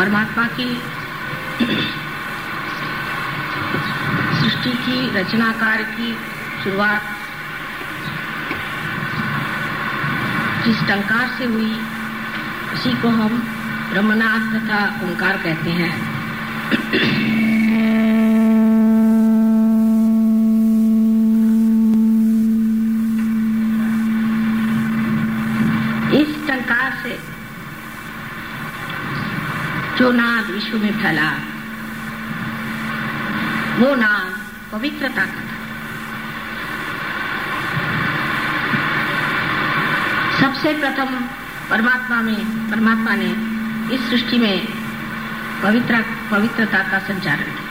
परमात्मा की सृष्टि की, रचनाकार की शुरुआत जिस टंकार से हुई, उसी को हम रमनाथ तथा ओंकार कहते हैं। जो नाद विश्व में फैला, वो नाद पवित्रता का था। सबसे प्रथम परमात्मा में, परमात्मा ने इस सृष्टि में पवित्र, पवित्रता का संचारण किया।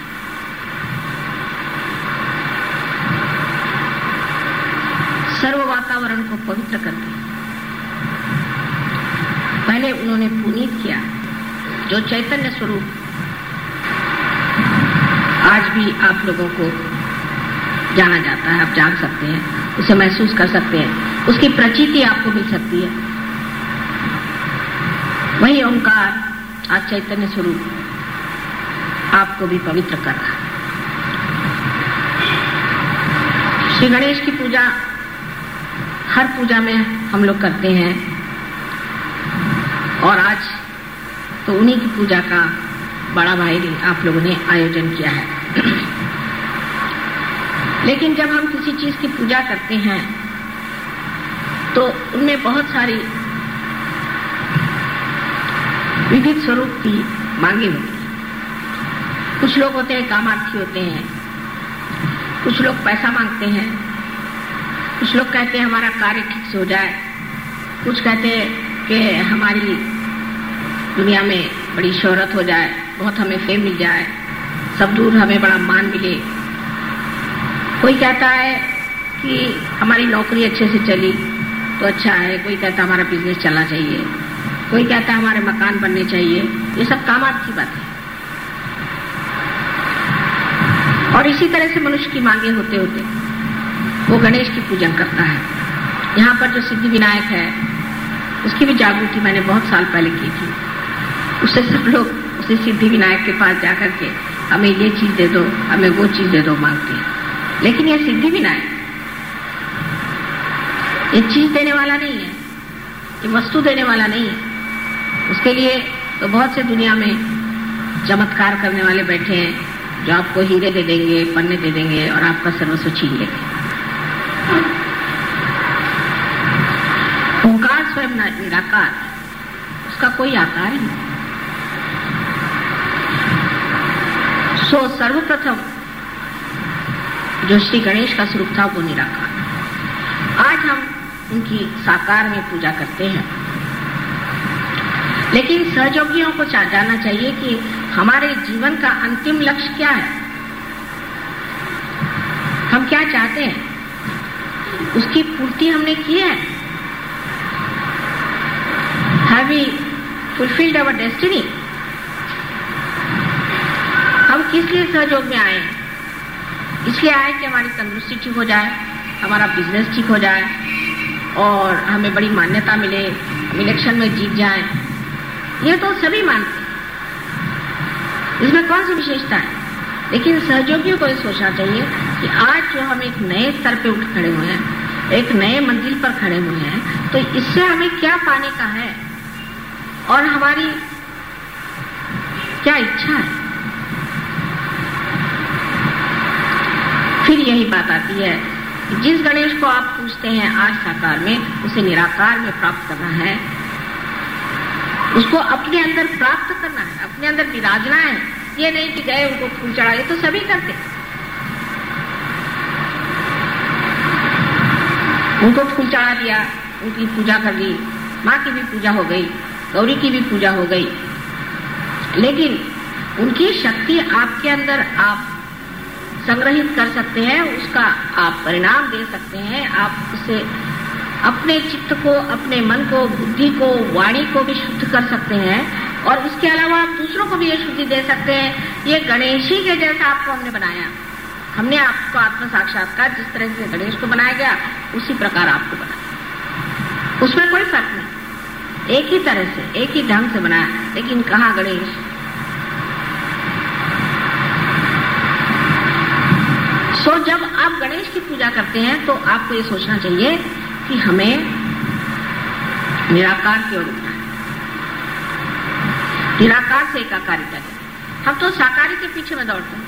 सर्व वातावरण को पवित्र कर दिया। पहले उन्होंने पुनीत किया। जो चैतन्य स्वरूप। आज भी आप लोगों को जाना जाता है, आप जान सकते हैं, उसे महसूस कर सकते हैं, उसकी प्रचिति आपको मिल सकती है। वही ओंकार, आज चैतन्य स्वरूप आपको भी पवित्र कर रहा है। श्री गणेश की पूजा, हर पूजा में हम लोग करते हैं। और आज तो उन्हीं की पूजा का बड़ा भाई आप लोगों ने आयोजन किया है। लेकिन जब हम किसी चीज़ की पूजा करते हैं तो उनमें बहुत सारी विविध स्वरूप की मांगे होती हैं। कुछ लोग होते हैं, कामार्थी होते हैं। कुछ लोग पैसा मांगते हैं। कुछ लोग कहते हैं, हमारा कार्य ठीक से हो जाए। कुछ कहते हैं कि, हमारी दुनिया में बड़ी शोहरत हो जाए, बहुत हमें फेम मिल जाए, सब दूर हमें बड़ा मान मिले। कोई कहता है कि हमारी नौकरी अच्छे से चली तो अच्छा है। कोई कहता हमारा बिज़नेस चलना चाहिए। कोई कहता हमारे मकान बनने चाहिए। ये सब कामार्थी बात है। और इसी तरह से मनुष्य की मांगे होते होते वो गणेश की पूजन करता है। यहाँ पर जो सिद्धि विनायक है, उसकी भी जागृति मैंने बहुत साल पहले की थी। उससे सब लोग उसे सिद्धि विनायक के पास जाकर के हमें ये चीज़ दे दो, हमें वो चीज़ दे दो मांगते हैं। लेकिन ये सिद्धि विनायक ये चीज़ देने वाला नहीं है, ये वस्तु देने वाला नहीं है। उसके लिए तो बहुत से दुनिया में चमत्कार करने वाले बैठे हैं, जो आपको हीरे दे देंगे, पन्ने दे देंगे और आपका सर्वस्व छीन लेंगे। ओंकार स्वयं निराकार उसका कोई आकार ही नहीं। सो सर्वप्रथम जो श्री गणेश का स्वरूप था, वो निराकार। आज हम उनकी साकार में पूजा करते हैं। लेकिन सहयोगियों को जानना चाहिए कि हमारे जीवन का अंतिम लक्ष्य क्या है। हम क्या चाहते हैं? उसकी पूर्ति हमने की है। Have we fulfilled our destiny किस लिए सहयोग में आए? इसलिए आए कि हमारी तंदुरुस्ती ठीक हो जाए, हमारा बिज़नेस ठीक हो जाए, और हमें बड़ी मान्यता मिले, हम इलेक्शन में जीत जाए। ये तो सभी मानते हैं। इसमें कौन सी विशेषता है? लेकिन सहयोगियों को ये सोचना चाहिए कि आज जो हम एक नए स्तर पे उठ खड़े हुए हैं, एक नए मंजिल पर खड़े हुए हैं तो इससे हमें क्या पाने का है? और हमारी क्या इच्छा है? फिर यही बात आती है जिस गणेश को आप पूछते हैं आज साकार में, उसे निराकार में प्राप्त करना है। उसको अपने अंदर प्राप्त करना है, अपने अंदर विराजना है। ये नहीं कि गए, उनको फूल चढ़ाए तो सभी करते उनको फूल चढ़ा दिया, उनकी पूजा कर ली, माँ की भी पूजा हो गई, गौरी की भी पूजा हो गई। लेकिन उनकी शक्ति आपके अंदर आप संग्रहित कर सकते हैं, उसका आप परिणाम दे सकते हैं। आप उसे अपने चित्त को, अपने मन को, बुद्धि को, वाणी को भी शुद्ध कर सकते हैं। और इसके अलावा आप दूसरों को भी ये शुद्धि दे सकते हैं। ये गणेश ही के जैसा आपको हमने बनाया। हमने आपको आत्म साक्षात्कार जिस तरह से गणेश को बनाया गया, उसी प्रकार आपको बनाया। उसमें कोई फ़र्क नहीं। एक ही तरह से, एक ही ढंग से बनाया। लेकिन कहा गणेश गणेश की पूजा करते हैं तो आपको ये सोचना चाहिए कि हमें निराकार की ओर उठना है? निराकार से एकाकारिता करें हम तो साकारी के पीछे में दौड़ते हैं।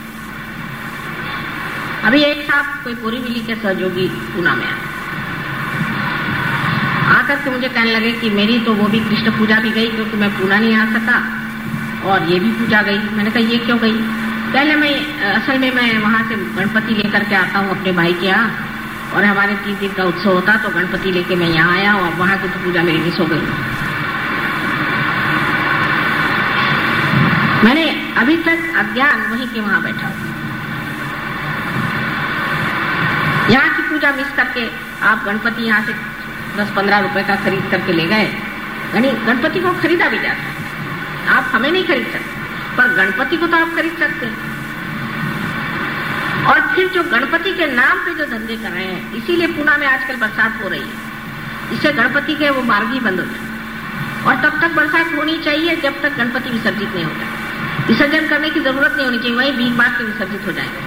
अभी एक साहब कोई पूरी मिली के सहयोगी पूना में आए। आकर के मुझे कहने लगे कि मेरी तो वो भी कृष्ण पूजा भी गई, क्योंकि मैं पूना नहीं आ सका, और ये भी पूजा गई। मैंने कहा, ये क्यों गई? पहले मैं, असल में मैं वहाँ से गणपति लेकर के आता हूँ अपने भाई के यहाँ। और हमारे तीन दिन का उत्सव होता तो गणपति लेके मैं यहाँ आया और वहाँ की तो पूजा मेरी मिस हो गई। मैंने अभी तक अज्ञान वहीं के वहाँ बैठा यहाँ की पूजा मिस करके आप गणपति यहाँ से दस पंद्रह रुपए का खरीद करके ले गए। गणपति को खरीदा भी जाता आप हमें नहीं खरीद सकते। पर गणपति को तो आप खरीद सकते हैं। और फिर जो गणपति के नाम पे जो धंधे कर रहे हैं, इसीलिए पुणे में आजकल बरसात हो रही है। इससे गणपति के वो मार्ग ही बंद हो जाए और तब तक बरसात होनी चाहिए जब तक गणपति विसर्जित नहीं होता। विसर्जन करने की ज़रूरत नहीं होनी चाहिए, वही भीख बाग के विसर्जित हो जाएँगे।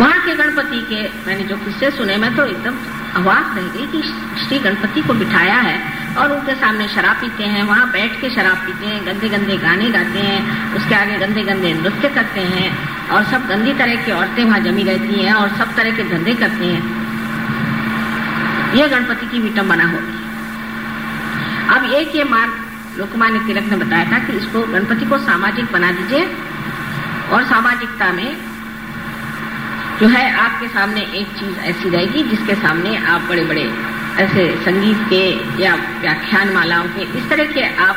वहाँ के गणपति के मैंने जो किस्से सुने, मैं तो एकदम अवाक रह गई कि श्री गणपति को बिठाया है। और उनके सामने शराब पीते हैं, वहाँ बैठ के शराब पीते हैं गंदे गंदे गाने गाते हैं, उसके आगे गंदे गंदे नृत्य करते हैं और सब गंदी तरह की औरतें वहाँ जमी रहती हैं और सब तरह के धंधे करते हैं। यह गणपति की विटम्बना होगी। अब एक ये मार्ग लोकमान्य तिलक ने बताया था कि इसको गणपति को सामाजिक बना दीजिए और सामाजिकता में जो है आपके सामने एक चीज़ ऐसी रहेगी जिसके सामने आप बड़े बड़े ऐसे संगीत के या व्याख्यान मालाओं के इस तरह के आप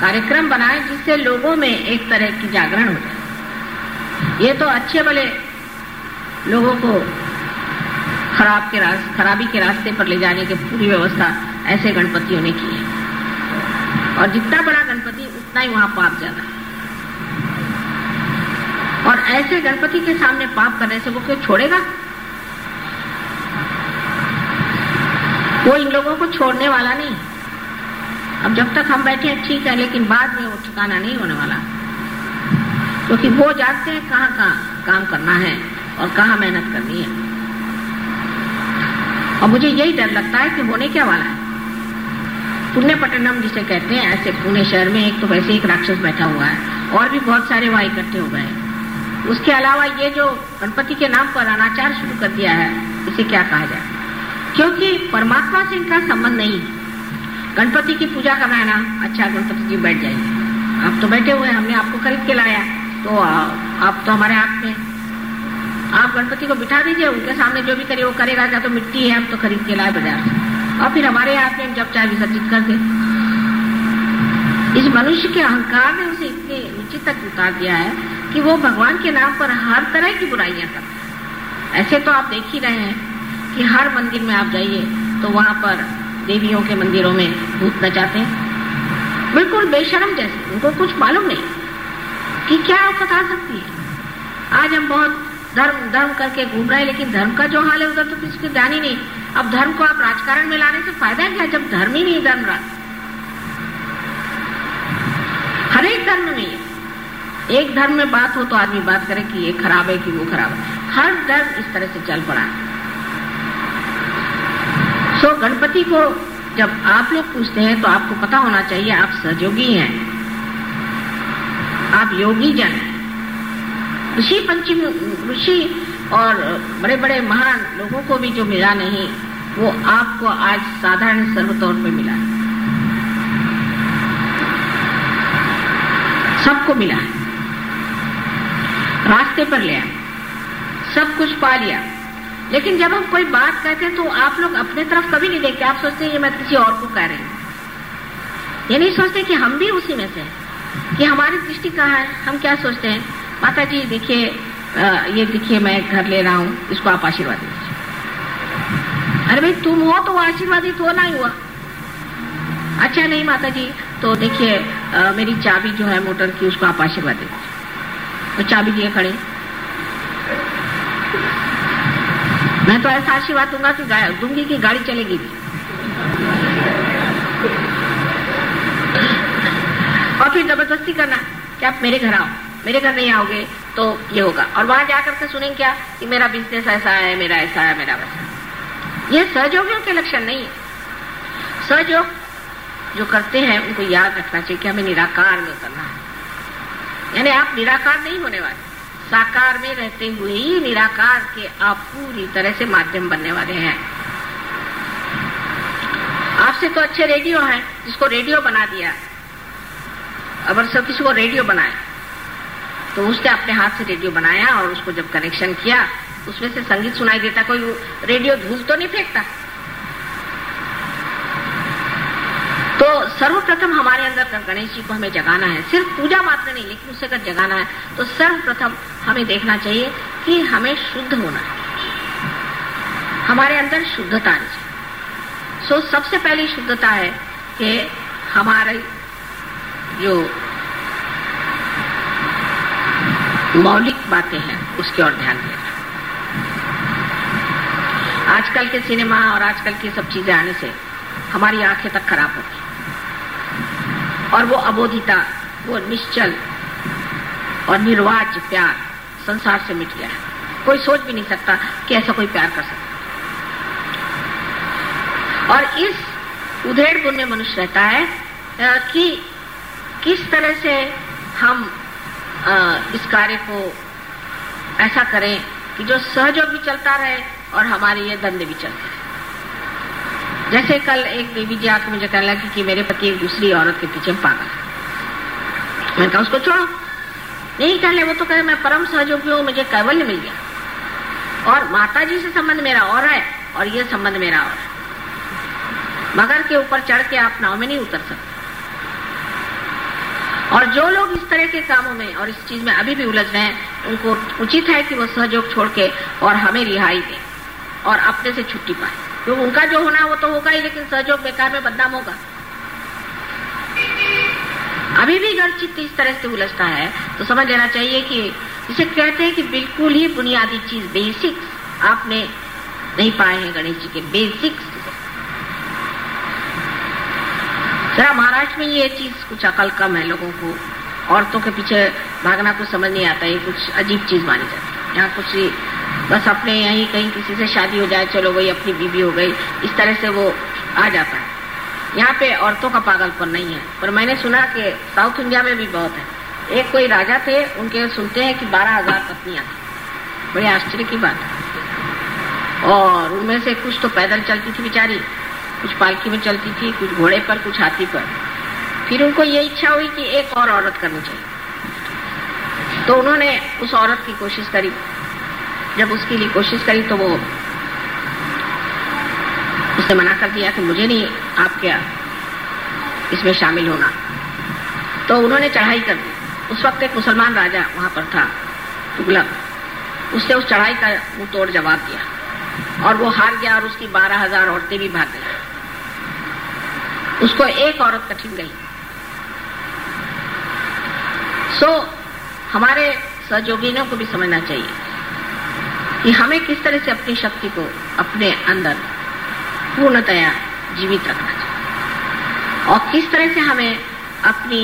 कार्यक्रम बनाएँ जिससे लोगों में एक तरह की जागरण हो जाए। ये तो अच्छे वाले लोगों को खराब के रास्ते खराबी के रास्ते पर ले जाने की पूरी व्यवस्था ऐसे गणपतियों ने की है। और जितना बड़ा गणपति, उतना ही वहाँ पाप ज़्यादा है। और ऐसे गणपति के सामने पाप करने से वो क्यों छोड़ेगा? वो इन लोगों को छोड़ने वाला नहीं। अब जब तक हम बैठे हैं, ठीक है, लेकिन बाद में वो ठिकाना नहीं होने वाला। क्योंकि तो वो जानते हैं कहाँ कहाँ काम करना है और कहाँ मेहनत करनी है। और मुझे यही डर लगता है कि होने क्या वाला है। पुण्य पट्टनम जिसे कहते हैं, ऐसे पुणे शहर में एक तो वैसे एक राक्षस बैठा हुआ है, और भी बहुत सारे वहाँ इकट्ठे हो गए उसके अलावा ये जो गणपति के नाम पर अनाचार शुरू कर दिया है, इसे क्या कहा जाए? क्योंकि परमात्मा से इनका संबंध नहीं। गणपति की पूजा करना है अच्छा गणपति जी बैठ जाइए। आप तो बैठे हुए हमने आपको खरीद के लाया। तो आप तो हमारे हाथ में आप गणपति को बिठा दीजिए, उनके सामने जो भी करे, वो करेगा क्या तो मिट्टी है, हम तो खरीद के लाए बाज़ार से। और फिर हमारे हाथ में जब चाहे विसर्जित कर दे। इस मनुष्य के अहंकार ने उसे इतने नीचे तक उतार दिया है कि वो भगवान के नाम पर हर तरह की बुराइयाँ करते ऐसे तो आप देख ही रहे हैं। कि हर मंदिर में आप जाइए तो वहाँ पर देवियों के मंदिरों में भूत नचाते हैं। बिल्कुल बेशरम जैसे, उनको कुछ मालूम नहीं कि क्या आप बता सकती है। आज हम बहुत धर्म धर्म करके घूम रहे हैं, लेकिन धर्म का जो हाल है, उधर तो किसी को ध्यान ही नहीं। अब धर्म को आप राजकारण में लाने से फ़ायदा क्या जब धर्म ही नहीं धर्म रहा हर एक धर्म में एक धर्म में बात हो तो आदमी बात करे कि ये खराब है कि वो खराब है। हर धर्म इस तरह से चल पड़ा है। सो गणपति को जब आप लोग पूछते हैं तो आपको पता होना चाहिए आप सहयोगी हैं। आप योगी जन ऋषि पंचमी, ऋषि और बड़े बड़े महान लोगों को भी जो मिला नहीं, वो आपको आज साधारण सर्वतौर पे मिला है। सबको मिला है। रास्ते पर ले आए। सब कुछ पा लिया। लेकिन जब हम कोई बात कहते हैं तो आप लोग अपने तरफ़ कभी नहीं देखते। आप सोचते हैं, ये मैं किसी और को कह रही हूँ। ये नहीं सोचते कि हम भी उसी में से कि हमारी दृष्टि कहाँ है? हम क्या सोचते हैं? माता जी देखिए ये देखिए, मैं घर ले रहा हूँ, इसको आप आशीर्वाद दीजिए। अरे भाई, तुम हो तो आशीर्वादित हो ना ही हुआ। अच्छा नहीं माता जी तो देखिए मेरी चाबी जो है मोटर की, उसको आप आशीर्वाद दीजिए। तो चाबी दिए खड़े। मैं तो ऐसा आशीर्वाद दूँगा कि दूँगी कि गाड़ी चलेगी और फिर ज़बरदस्ती करना कि आप मेरे घर आओ। मेरे घर नहीं आओगे तो ये होगा। और वहाँ जाकर के सुनेंगे क्या? कि मेरा बिज़नेस ऐसा है, मेरा ऐसा है, मेरा वैसा ये सहयोगियों के लक्षण नहीं है। सहयोग जो करते हैं, उनको याद रखना चाहिए कि हमें निराकार में उतरना है। यानी आप निराकार नहीं होने वाले। साकार में रहते हुए ही निराकार के आप पूरी तरह से माध्यम बनने वाले हैं। आपसे तो अच्छे रेडियो हैं, जिसको रेडियो बना दिया। अगर सब किसी को रेडियो बनाए तो उसने अपने हाथ से रेडियो बनाया और उसको जब कनेक्शन किया, उसमें से संगीत सुनाई देता, कोई रेडियो धूल तो नहीं फेंकता? तो सर्वप्रथम हमारे अंदर गणेश जी को हमें जगाना है। सिर्फ़ पूजा मात्र नहीं, लेकिन उसे अगर जगाना है तो सर्वप्रथम हमें देखना चाहिए कि हमें शुद्ध होना है। हमारे अंदर शुद्धता आनी चाहिए सो सबसे पहली शुद्धता है कि हमारे जो मौलिक बातें हैं, उसकी ओर ध्यान देना। आजकल के सिनेमा और आजकल की सब चीज़ें आने से हमारी आँखें तक खराब होती और वो अबोधिता, वो निश्चल और निर्वाज प्यार संसार से मिट गया है। कोई सोच भी नहीं सकता कि ऐसा कोई प्यार कर सकता। और इस उधेड़ गुण में मनुष्य रहता है कि किस तरह से हम इस कार्य को ऐसा करें कि जो सहयोग भी चलता रहे और हमारे ये दंड भी चलते रहे। जैसे कल एक देवी जी आकर मुझे कहने लगी कि मेरे पति एक दूसरी औरत के पीछे पागल है। मैंने कहा, उसको छोड़ो। नहीं कहले वो तो कहे, मैं परम सहयोगी हूँ, मुझे कैवल्य मिल गया। और माता जी से संबंध मेरा और है, और ये संबंध मेरा और है। मगर के ऊपर चढ़ के आप नाव में नहीं उतर सकते। और जो लोग इस तरह के कामों में और इस चीज़ में अभी भी उलझ रहे हैं, उनको उचित है कि वो सहयोग छोड़ के और हमें रिहाई दें और अपने से छुट्टी पाए। तो उनका जो होना वो तो होगा ही, लेकिन सहयोग बेकार में बदनाम होगा। अभी भी घर चित्त इस तरह से उलझता है तो समझ लेना चाहिए कि इसे कहते हैं कि बिल्कुल ही बुनियादी चीज़ बेसिक्स आपने नहीं पाए हैं गणेश जी के बेसिक्स जरा महाराष्ट्र में ये चीज़ कुछ अकल कम है लोगों को, औरतों के पीछे भागना कुछ समझ नहीं आता, ये कुछ अजीब चीज़ मानी जाती है। यहाँ कुछ बस अपने यहीं कहीं किसी से शादी हो जाए, चलो वही अपनी बीबी हो गई। इस तरह से वो आ जाता है। यहाँ पे औरतों का पागलपन नहीं है, पर मैंने सुना कि साउथ इंडिया में भी बहुत है। एक कोई राजा थे, उनके सुनते हैं कि बारह हज़ार पत्नियाँ थी। बड़े आश्चर्य की बात है। और उनमें से कुछ तो पैदल चलती थी बेचारी, कुछ पालकी में चलती थी, कुछ घोड़े पर, कुछ हाथी पर। फिर उनको ये इच्छा हुई कि एक और औरत करनी चाहिए। तो उन्होंने उस औरत की कोशिश करी। जब उसके लिए कोशिश करी तो वो उसने मना कर दिया कि मुझे नहीं, आप क्या इसमें शामिल होना। तो उन्होंने चढ़ाई कर दी। उस वक्त एक मुसलमान राजा वहाँ पर था, तुगलक। उसने उस चढ़ाई का मुँह तोड़ जवाब दिया और वो हार गया और उसकी बारह हज़ार औरतें भी भाग गई। उसको एक औरत कठिन गई। सो हमारे सहयोगियों को भी समझना चाहिए। कि हमें किस तरह से अपनी शक्ति को अपने अंदर पूर्णतया जीवित रखना चाहिए। और किस तरह से हमें अपनी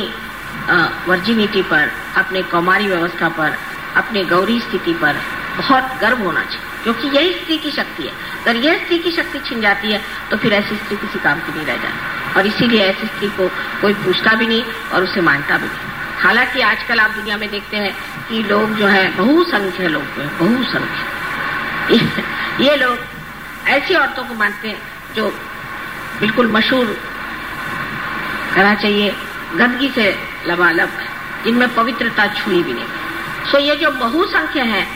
वर्जिनिटी पर, अपने कौमारी व्यवस्था पर, अपने गौरी स्थिति पर बहुत गर्व होना चाहिए, क्योंकि यही स्त्री की शक्ति है। अगर यह स्त्री की शक्ति छिन जाती है तो फिर ऐसी स्त्री किसी काम की नहीं रह जाती। और इसीलिए ऐसी स्त्री को कोई पूछता भी नहीं और उसे मानता भी नहीं। हालाँकि आजकल आप दुनिया में देखते हैं कि लोग जो है, बहुसंख्य लोग जो है, बहुसंख्य। ये लोग ऐसी औरतों को मानते हैं जो बिल्कुल मशहूर कहना चाहिए, गंदगी से लबालब जिनमें पवित्रता छुई भी नहीं। सो ये जो बहुसंख्य है,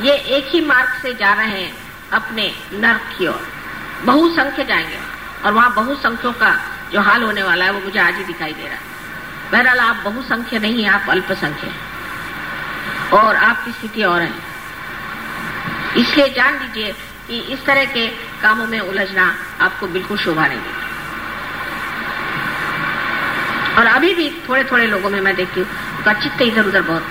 ये एक ही मार्ग से जा रहे हैं अपने नर्क की ओर। बहुसंख्य जाएँगे, और वहाँ बहुसंख्यों का जो हाल होने वाला है, वो मुझे आज ही दिखाई दे रहा है। बहरहाल, आप बहुसंख्य नहीं आप अल्पसंख्य हैं। और आपकी स्थिति और है। इसलिए जान लीजिए कि इस तरह के कामों में उलझना आपको बिल्कुल शोभा नहीं देगी और अभी भी थोड़े थोड़े लोगों में मैं देखती हूँ, उनका चित्त इधर उधर बहुत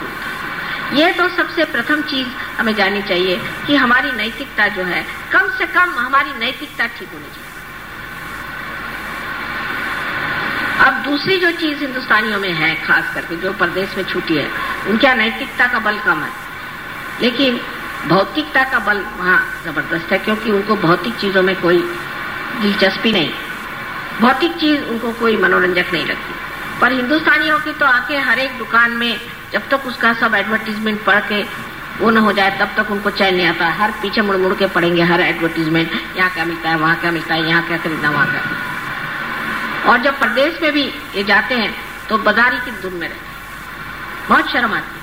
यह तो सबसे प्रथम चीज़ हमें जाननी चाहिए कि हमारी नैतिकता जो है, कम से कम हमारी नैतिकता ठीक होनी चाहिए। अब दूसरी जो चीज़ हिंदुस्तानियों में है खास करके जो प्रदेश में छूटी है, उनके नैतिकता का बल कम है। लेकिन भौतिकता का बल वहाँ ज़बरदस्त है, क्योंकि उनको भौतिक चीज़ों में कोई दिलचस्पी नहीं। भौतिक चीज़ उनको कोई मनोरंजक नहीं लगती। पर हिंदुस्तानियों की तो आके हर एक दुकान में, जब तक उसका सब एडवर्टीजमेंट पढ़ के वो न हो जाए, तब तक उनको चैन नहीं आता। हर पीछे मुड़ मुड़ के पड़ेंगे हर एडवर्टीजमेंट यहाँ क्या मिलता है, वहाँ क्या मिलता है, यहाँ क्या खरीदना, वहाँ क्या और जब प्रदेश में भी ये जाते हैं तो बाजारी की धुन में रहते बहुत शर्म आती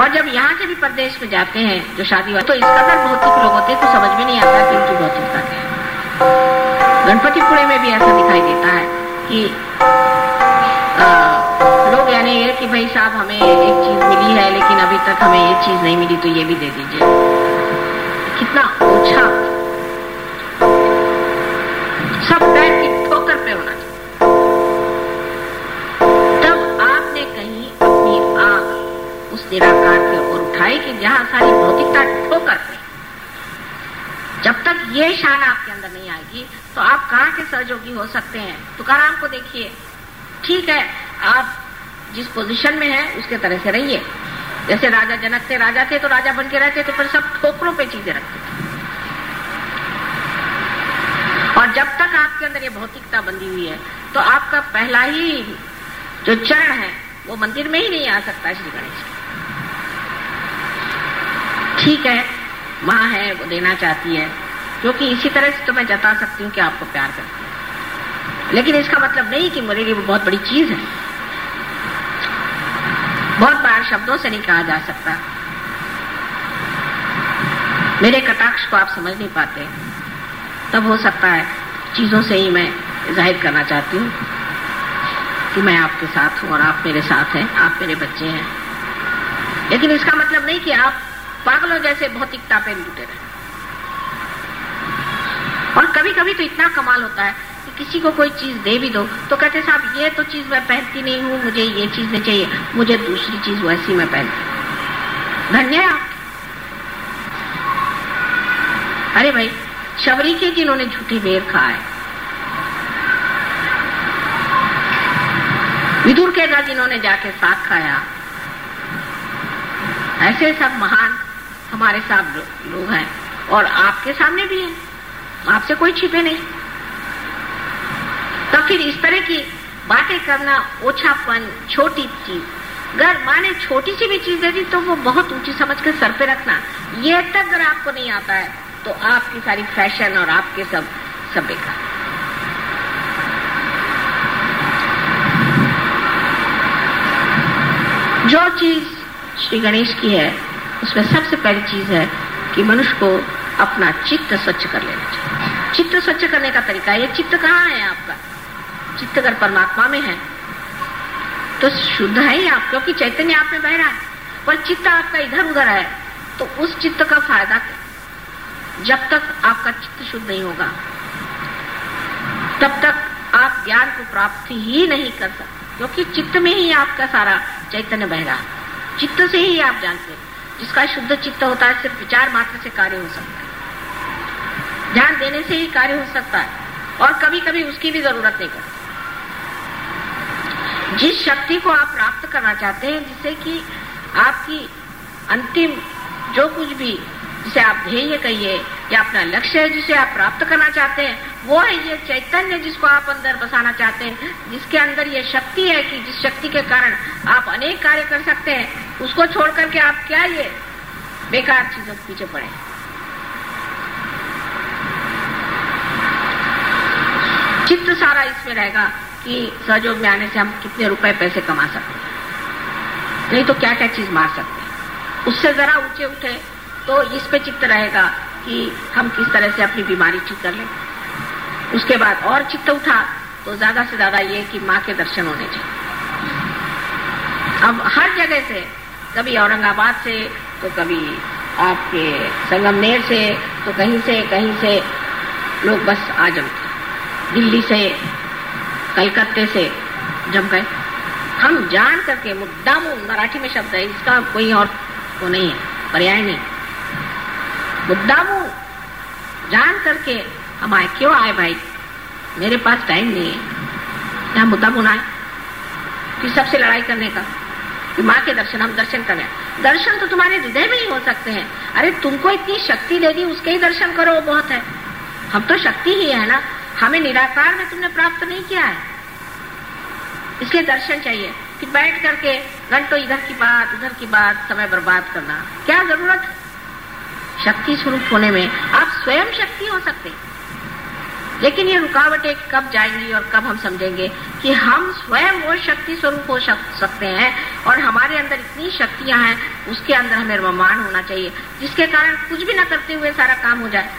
और जब यहाँ के भी प्रदेश में जाते हैं जो शादी वाले तो इस कदर भौतिक लोग होते तो समझ में नहीं आता कि उनकी भौतिकता क्या है। गणपतिपुरे में भी ऐसा दिखाई देता है कि आ, लोग यानी ये कि भाई साहब हमें एक चीज़ मिली है लेकिन अभी तक हमें ये चीज़ नहीं मिली तो ये भी दे दीजिए। कितना ओछा। सब पैर की ठोकर पे होना चाहिए। निराकार की ओर उठाई कि जहाँ सारी भौतिकता ठोकर पे जब तक ये शान आपके अंदर नहीं आएगी तो आप कहाँ के सहयोगी हो सकते हैं? तुकाराम को देखिए। ठीक है, आप जिस पोजीशन में है, उसके तरह से रहिए। जैसे राजा जनक थे, राजा थे तो राजा बन के रहते थे, पर सब ठोकरों पे चीज़ें रखते थे। और जब तक आपके अंदर ये भौतिकता बंधी हुई है तो आपका पहला ही जो चरण है, वो मंदिर में ही नहीं आ सकता श्री गणेश। ठीक है, माँ है, वो देना चाहती है। क्योंकि इसी तरह से तो मैं जता सकती हूँ कि आपको प्यार करती हूँ। लेकिन इसका मतलब नहीं कि मेरे लिए वो बहुत बड़ी चीज़ है। बहुत बार शब्दों से नहीं कहा जा सकता। मेरे कटाक्ष को आप समझ नहीं पाते। तब हो सकता है, चीज़ों से ही मैं ज़ाहिर करना चाहती हूँ कि मैं आपके साथ हूँ और आप मेरे साथ हैं, आप मेरे बच्चे हैं। लेकिन इसका मतलब नहीं कि आप पागलों जैसे भौतिकता पे लूटे रहे। और कभी कभी तो इतना कमाल होता है कि किसी को कोई चीज़ दे भी दो तो कहते साहब, ये तो चीज़ मैं पहनती नहीं हूँ, मुझे ये चीज़ नहीं चाहिए, मुझे दूसरी चीज़ वैसी मैं पहनती धन्य आप। अरे भाई, शबरी के जिन्होंने झूठी बेर खाए? विदुर के का जिन्होंने जाके साथ खाया? ऐसे सब महान हमारे साथ लोग हैं और आपके सामने भी हैं। आपसे कोई छिपे नहीं। तो फिर इस तरह की बातें करना ओछापन, छोटी चीज़। अगर माने छोटी सी भी चीज़ दे दी तो वो बहुत ऊँची समझ के सर पे रखना। ये तक अगर आपको नहीं आता है तो आपकी सारी फ़ैशन और आपके सब सब बेकार जो चीज़ श्री गणेश की है उसमें सबसे पहली चीज़ है कि मनुष्य को अपना चित्त स्वच्छ कर लेना चाहिए। चित्त स्वच्छ करने का तरीका ये चित्त कहाँ है आपका? चित्त अगर परमात्मा में है तो शुद्ध है ही आप, क्योंकि चैतन्य आप में बह रहा है। पर चित्त आपका इधर उधर है तो उस चित्त का फ़ायदा जब तक आपका चित्त शुद्ध नहीं होगा, तब तक आप ज्ञान को प्राप्त ही नहीं कर सकते, क्योंकि चित्त में ही आपका सारा चैतन्य बह रहा चित्त से ही आप जानते हैं। जिसका शुद्ध चित्त होता है, सिर्फ़ विचार मात्र से कार्य हो सकता है। ध्यान देने से ही कार्य हो सकता है, और कभी कभी उसकी भी ज़रूरत नहीं पड़ती। जिस शक्ति को आप प्राप्त करना चाहते हैं, जिससे कि आपकी अंतिम जो कुछ भी जिसे आप ध्येय कहिए या अपना लक्ष्य है जिसे आप प्राप्त करना चाहते हैं, वो है ये चैतन्य जिसको आप अंदर बसाना चाहते हैं, जिसके अंदर ये शक्ति है कि जिस शक्ति के कारण आप अनेक कार्य कर सकते हैं, उसको छोड़ करके आप क्या ये बेकार चीज़ों के पीछे पड़े चित्त सारा इसमें रहेगा कि सहयोग में आने से हम कितने रुपए पैसे कमा सकते हैं। नहीं तो क्या क्या चीज़ मार सकते हैं। उससे जरा ऊँचे उठे तो इस पे चित्त रहेगा कि हम किस तरह से अपनी बीमारी ठीक कर लें। उसके बाद और चित्त उठा तो ज़्यादा से ज़्यादा ये कि माँ के दर्शन होने चाहिए। अब हर जगह से, कभी औरंगाबाद से तो कभी आपके संगमनेर से तो कहीं से कहीं से लोग बस आ जमते दिल्ली से, कलकत्ते से जम गए, हम जान करके मुद्दा मराठी में शब्द है, इसका कोई और वो नहीं है, पर्याय नहीं। मुद्दामू जान करके हम आए क्यों आए भाई? मेरे पास टाइम नहीं है। यहाँ मुद्दा आए। कि सबसे लड़ाई करने का। कि माँ के दर्शन, हम दर्शन करें दर्शन तो तुम्हारे हृदय में ही हो सकते हैं। अरे तुमको इतनी शक्ति दे दी, उसके ही दर्शन करो, वो बहुत है। हम तो शक्ति ही है ना। हमें निराकार में तुमने प्राप्त नहीं किया है। इसलिए दर्शन चाहिए कि बैठ करके घंटों इधर की बात, उधर की बात, समय बर्बाद करना। क्या ज़रूरत? है शक्ति स्वरूप होने में आप स्वयं शक्ति हो सकते हैं। लेकिन ये रुकावटें कब जाएँगी और कब हम समझेंगे कि हम स्वयं वो शक्ति स्वरूप हो सकते हैं और हमारे अंदर इतनी शक्तियाँ हैं, उसके अंदर हमें रमान होना चाहिए, जिसके कारण कुछ भी ना करते हुए सारा काम हो जाए।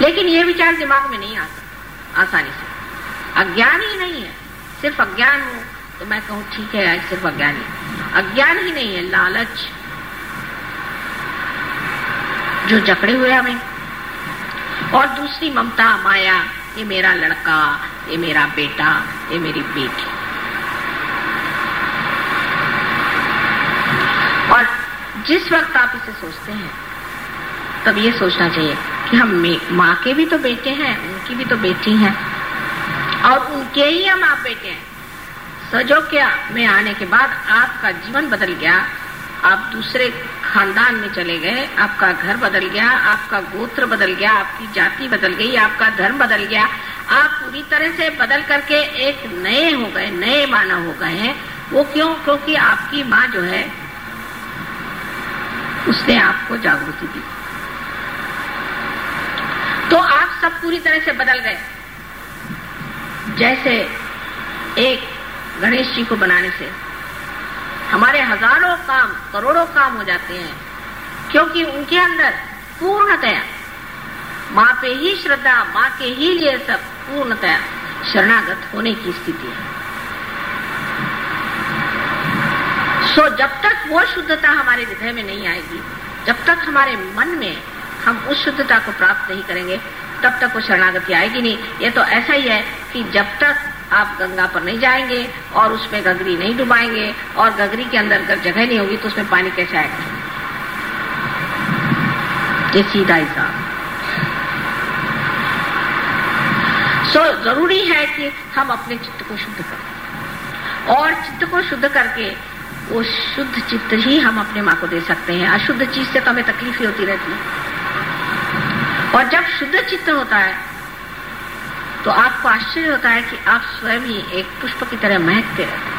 लेकिन ये विचार दिमाग में नहीं आता, आसानी से। अज्ञान ही नहीं है, सिर्फ़ अज्ञान हो तो मैं कहूँ, ठीक है सिर्फ़ अज्ञान ही। अज्ञान ही नहीं है, लालच। जो जकड़े हुए हमें। और दूसरी ममता, माया, ये मेरा लड़का, ये मेरा बेटा, ये मेरी बेटी। और जिस वक्त आप इसे सोचते हैं, तब ये सोचना चाहिए कि हम माँ के भी तो बेटे हैं, उनकी भी तो बेटी हैं। और उनके ही हम आप बेटे हैं। सजो क्या, में आने के बाद आपका जीवन बदल गया, आप दूसरे खानदान में चले गए, आपका घर बदल गया, आपका गोत्र बदल गया, आपकी जाति बदल गई, आपका धर्म बदल गया, आप पूरी तरह से बदल करके एक नए हो गए, नए मानव हो गए हैं। वो क्यों? क्योंकि आपकी माँ जो है, उसने आपको जागृति दी। तो आप सब पूरी तरह से बदल गए। जैसे एक गणेश जी को बनाने से हमारे हज़ारों काम, करोड़ों काम हो जाते हैं, क्योंकि उनके अंदर पूर्णतया माँ पे ही श्रद्धा, माँ के ही लिए सब पूर्णतया शरणागत होने की स्थिति है। सो जब तक वो शुद्धता हमारे हृदय में नहीं आएगी, जब तक हमारे मन में हम उस शुद्धता को प्राप्त नहीं करेंगे, तब तक वो शरणागति आएगी नहीं। ये तो ऐसा ही है कि जब तक आप गंगा पर नहीं जाएँगे और उसमें गगरी नहीं डुबाएँगे और गगरी के अंदर अगर जगह नहीं होगी तो उसमें पानी कैसे आएगा? ये सीधा हिसाब सो so, ज़रूरी है कि हम अपने चित्त को शुद्ध करें। और चित्त को शुद्ध करके वो शुद्ध चित्त ही हम अपने माँ को दे सकते हैं। अशुद्ध चीज़ से तो हमें तकलीफ़ ही होती रहती है। और जब शुद्ध चित्त होता है तो आपको आश्चर्य होता है कि आप स्वयं ही एक पुष्प की तरह महकते रहते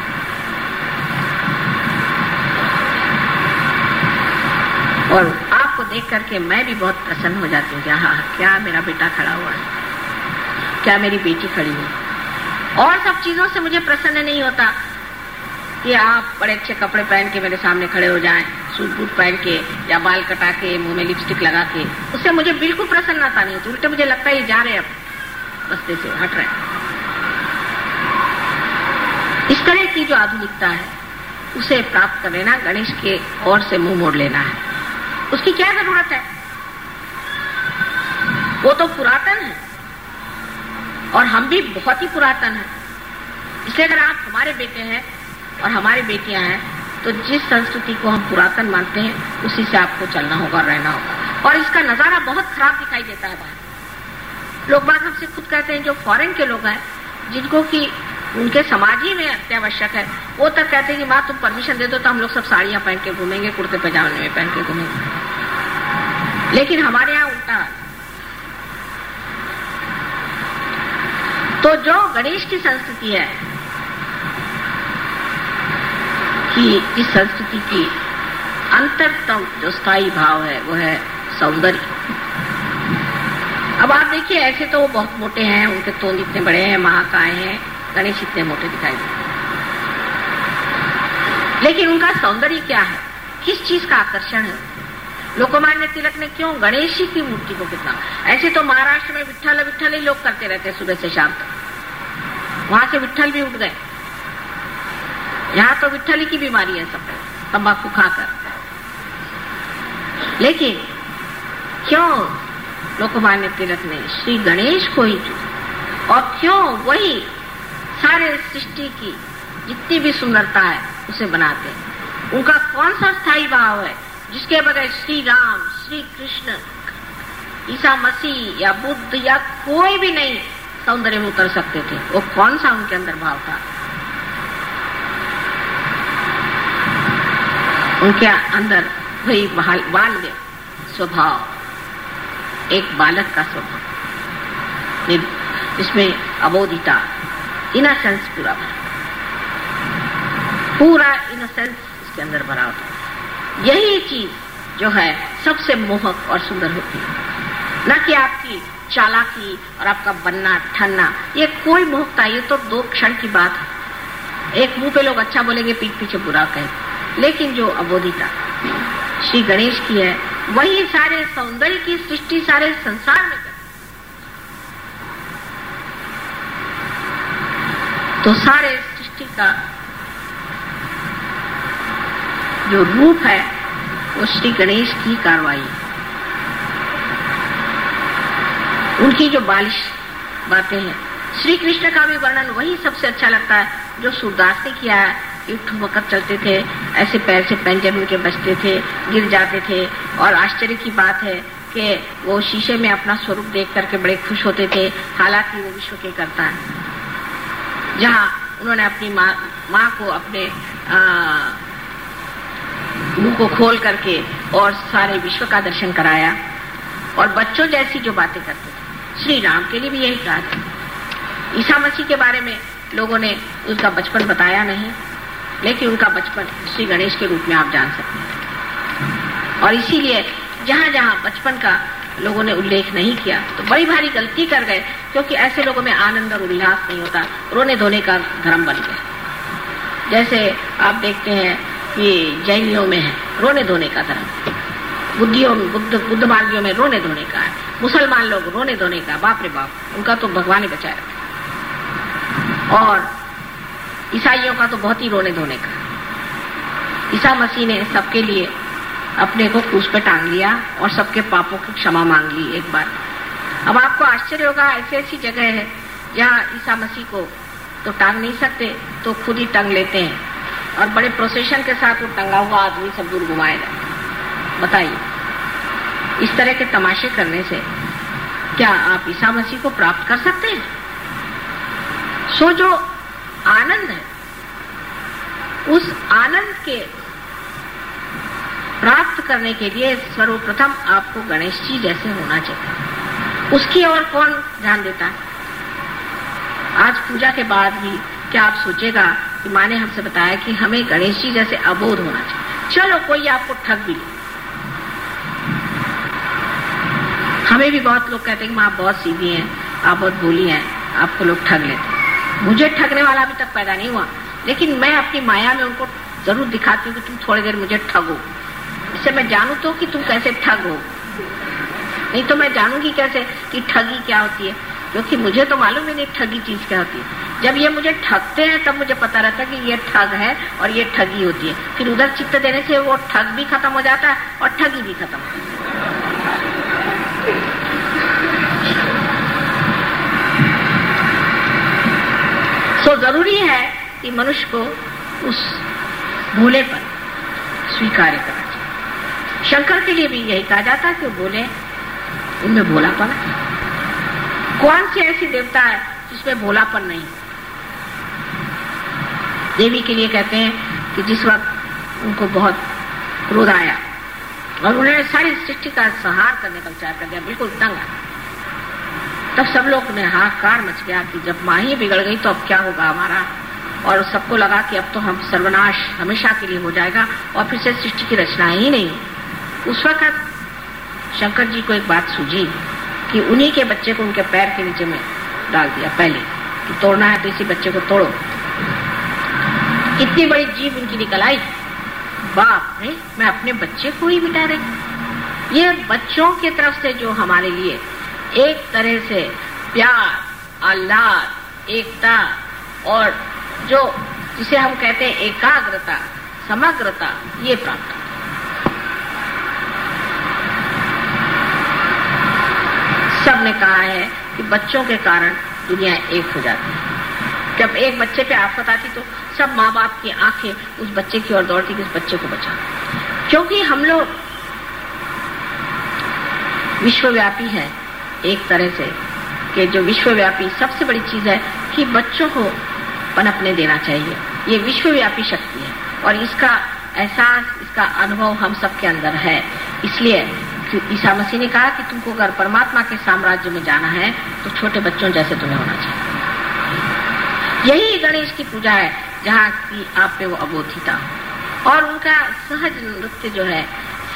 और आपको देख करके मैं भी बहुत प्रसन्न हो जाती हूँ हाँ क्या मेरा बेटा खड़ा हुआ है? क्या मेरी बेटी खड़ी हुई और सब चीज़ों से मुझे प्रसन्न नहीं होता कि आप बड़े अच्छे कपड़े पहन के मेरे सामने खड़े हो जाएँ, सूट बूट पहन के या बाल कटा के, मुँह में लिपस्टिक लगा के, उससे मुझे बिल्कुल प्रसन्नता नहीं होती, उल्टे मुझे लगता है ये जा रहे अब। रस्ते से हट रहे। इस तरह की जो आधुनिकता है, उसे प्राप्त कर लेना गणेश के ओर से मुँह मोड़ लेना है। उसकी क्या ज़रूरत है? वो तो पुरातन है, और हम भी बहुत ही पुरातन है। इसलिए अगर आप हमारे बेटे हैं, और हमारी बेटियाँ हैं तो जिस संस्कृति को हम पुरातन मानते हैं, उसी से आपको चलना होगा और रहना होगा। और इसका नज़ारा बहुत खराब दिखाई देता है बाहर। लोग बात हमसे खुद कहते हैं, जो फॉरेन के लोग हैं, जिनको कि उनके समाज ही में अत्यावश्यक है, वो तक कहते हैं कि, माँ, तुम परमिशन दे दो तो हम लोग सब साड़ियाँ पहन के घूमेंगे, कुर्ते पजामे में पहन के घूमेंगे। लेकिन हमारे यहाँ उल्टा तो जो गणेश की संस्कृति है, कि इस संस्कृति की अंतरतम जो स्थायी भाव है, वो है सौंदर्य। अब आप देखिए, ऐसे तो वो बहुत मोटे हैं, उनके तोंद इतने बड़े हैं, महाकाय हैं, गणेश इतने मोटे दिखाई देते लेकिन उनका सौंदर्य क्या है? किस चीज़ का आकर्षण है? लोकमान्य तिलक ने क्यों गणेश की मूर्ति को कितना ऐसे तो महाराष्ट्र में विठल विठल ही लोग करते रहते सुबह से शाम तक। वहाँ से विठल भी उठ गए। यहाँ तो विठल की बीमारी है सब। तंबाकू खाकर। लेकिन क्यों लोकमान्य तिलक ने, श्री गणेश को ही चुना। और क्यों वही सारे सृष्टि की जितनी भी सुंदरता है, उसे बनाते हैं। उनका कौन सा स्थायी भाव है, जिसके बगैर श्री राम श्री कृष्ण ईसा मसीह या बुद्ध या कोई भी नहीं सौंदर्य में उतर सकते थे? वो कौन सा उनके अंदर भाव था? उनके अंदर वही बाल्य स्वभाव। एक बालक का स्वभाव। इसमें अबोधिता इनोसेंस पूरा भरा। पूरा इनोसेंस इसके अंदर भरा होता यही चीज़ जो है सबसे मोहक और सुंदर होती है। न कि आपकी चालाकी और आपका बनना, ठनना, ये कोई मोहकता, ये तो दो क्षण की बात है। एक मुँह पे लोग अच्छा बोलेंगे, पीठ पीछे बुरा कहेंगे। लेकिन जो अबोधिता, श्री गणेश की है वही सारे सौंदर्य की सृष्टि सारे संसार में कर तो सारे सृष्टि का जो रूप है, वो श्री गणेश की कार्रवाई उनकी जो बालिश बातें हैं, श्री कृष्ण का भी वर्णन वही सबसे अच्छा लगता है, जो सूरदास ने किया है। एक वक्त चलते थे, ऐसे पैर से पंजन उनके बचते थे, गिर जाते थे। और आश्चर्य की बात है कि वो शीशे में अपना स्वरूप देख करके बड़े खुश होते थे, हालाँकि वो विश्व के करता है। जहाँ उन्होंने अपनी माँ माँ को अपने मुँह को खोल करके और सारे विश्व का दर्शन कराया। और बच्चों जैसी जो बातें करते थे। श्री राम के लिए भी यही कहा था। ईसा मसीह के बारे में लोगों ने उसका बचपन बताया नहीं। लेकिन उनका बचपन श्री गणेश के रूप में आप जान सकते हैं। और इसीलिए जहाँ जहाँ बचपन का लोगों ने उल्लेख नहीं किया तो बड़ी भारी गलती कर गए, क्योंकि ऐसे लोगों में आनंद और उल्लास नहीं होता, रोने धोने का धर्म बन गया। जैसे आप देखते हैं कि जैनियों में है, रोने धोने का धर्म। बुद्धियों, बुद्ध बुद्ध मार्गियों में रोने धोने का है। मुसलमान लोग रोने धोने का, बाप रे बाप, उनका तो भगवान ही बचाया। और ईसाइयों का तो बहुत ही रोने धोने का। ईसा मसीह ने सबके लिए अपने को क्रूस पे टांग लिया और सबके पापों की क्षमा मांग ली एक बार। अब आपको आश्चर्य होगा, ऐसी ऐसी जगह है जहाँ ईसा मसीह को तो टांग नहीं सकते तो खुद ही टंग लेते हैं। और बड़े प्रोसेशन के साथ वो टंगा हुआ आदमी सब दूर घुमाएगा बताइए, इस तरह के तमाशे करने से क्या आप ईसा मसीह को प्राप्त कर सकते हैं? सो जो आनंद है। उस आनंद के प्राप्त करने के लिए सर्वप्रथम आपको गणेश जी जैसे होना चाहिए। उसकी और कौन ध्यान देता है? आज पूजा के बाद भी क्या आप सोचेगा कि माँ ने हमसे बताया कि हमें गणेश जी जैसे अबोध होना चाहिए। चलो, कोई आपको ठग भी हमें भी बहुत लोग कहते हैं कि माँ बहुत सीधी हैं, आप बहुत बोली हैं, आपको लोग ठग लेते मुझे ठगने वाला अभी तक पैदा नहीं हुआ। लेकिन मैं अपनी माया में उनको ज़रूर दिखाती हूँ कि तुम थोड़ी देर मुझे ठगो। इससे मैं जानू तो कि तुम कैसे ठग हो। नहीं तो मैं जानूँगी कैसे कि ठगी क्या होती है। क्योंकि मुझे तो मालूम ही नहीं ठगी चीज़ क्या होती है। जब ये मुझे ठगते हैं, तब मुझे पता रहता है कि ये ठग है और ये ठगी होती है। फिर उधर चित्त देने से वो ठग भी खत्म हो जाता है और ठगी भी खत्म हो है। तो ज़रूरी है कि मनुष्य को उस भोले पर स्वीकार करना चाहिए। शंकर के लिए भी यही कहा जाता है कि बोले, उनमें भोलापन है। कौन सी ऐसी देवता है जिसमें भोलापन नहीं? देवी के लिए कहते हैं कि जिस वक्त उनको बहुत क्रोध आया और उन्होंने सारी सृष्टि का संहार करने का विचार कर दिया, बिल्कुल तंग तब सब लोग में हाहाकार मच गया कि जब माँ ही बिगड़ गई तो अब क्या होगा हमारा? और सबको लगा कि अब तो हम सर्वनाश हमेशा के लिए हो जाएगा और फिर से सृष्टि की रचना ही नहीं। उस वक्त शंकर जी को एक बात सूझी कि उन्हीं के बच्चे को उनके पैर के नीचे में डाल दिया पहले कि तोड़ना है तो इसी बच्चे को तोड़ो। इतनी बड़ी जीव उनकी निकल आई। बाप रे, मैं अपने बच्चे को ही मिटा रही। ये बच्चों की तरफ़ से जो हमारे लिए एक तरह से प्यार, आह्लाद, एकता और जो जिसे हम कहते हैं एकाग्रता, समग्रता, ये प्राप्त सबने कहा है कि बच्चों के कारण दुनिया एक हो जाती है। जब एक बच्चे पे आफत आती तो सब माँ बाप की आँखें उस बच्चे की ओर दौड़ती कि उस बच्चे को बचा। क्योंकि हम लोग विश्वव्यापी है एक तरह से कि जो विश्वव्यापी सबसे बड़ी चीज़ है कि बच्चों को पनपने देना चाहिए। ये विश्वव्यापी शक्ति है और इसका एहसास, इसका अनुभव हम सबके अंदर है। इसलिए ईसा मसीह ने कहा कि तुमको अगर परमात्मा के साम्राज्य में जाना है तो छोटे बच्चों जैसे तुम्हें होना चाहिए। यही गणेश की पूजा है, जहाँ की आप पे वो अबोधिता और उनका सहज नृत्य जो है,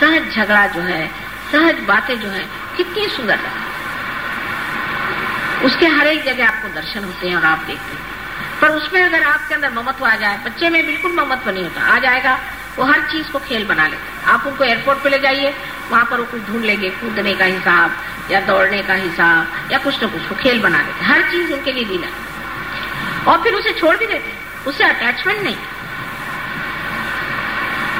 सहज झगड़ा जो है, सहज बातें जो है, कितनी सुंदर है। उसके हर एक जगह आपको दर्शन होते हैं और आप देखते हैं। पर उसमें अगर आपके अंदर ममत्व आ जाए, बच्चे में बिल्कुल ममत्व नहीं होता। आ जाएगा, वो हर चीज़ को खेल बना लेते आप उनको एयरपोर्ट पे ले जाइए, वहाँ पर वो कुछ ढूंढ लेंगे, कूदने का हिसाब या दौड़ने का हिसाब या कुछ न कुछ, वो खेल बना लेते हर चीज़ उनके लिए लीला। और फिर उसे छोड़ भी देते उससे अटैचमेंट नहीं।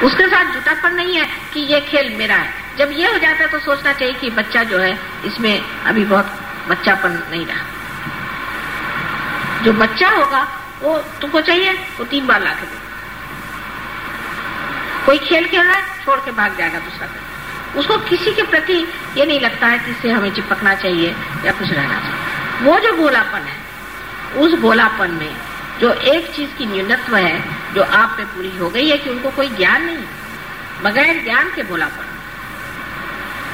उसके साथ जुटापन नहीं है कि ये खेल मेरा है। जब ये हो जाता है तो सोचना चाहिए कि बच्चा जो है, इसमें अभी बहुत बच्चापन नहीं रहा। जो बच्चा होगा, वो तुमको चाहिए, वो तीन बार ला के कोई खेल खेल रहा है, छोड़ के भाग जाएगा दूसरा कर उसको किसी के प्रति ये नहीं लगता है कि इससे हमें चिपकना चाहिए या कुछ रहना चाहिए। वो जो भोलापन है, उस भोलापन में जो एक चीज़ की न्यूनत्व है, जो आप पे पूरी हो गई है कि उनको कोई ज्ञान नहीं, बगैर ज्ञान के भोलापन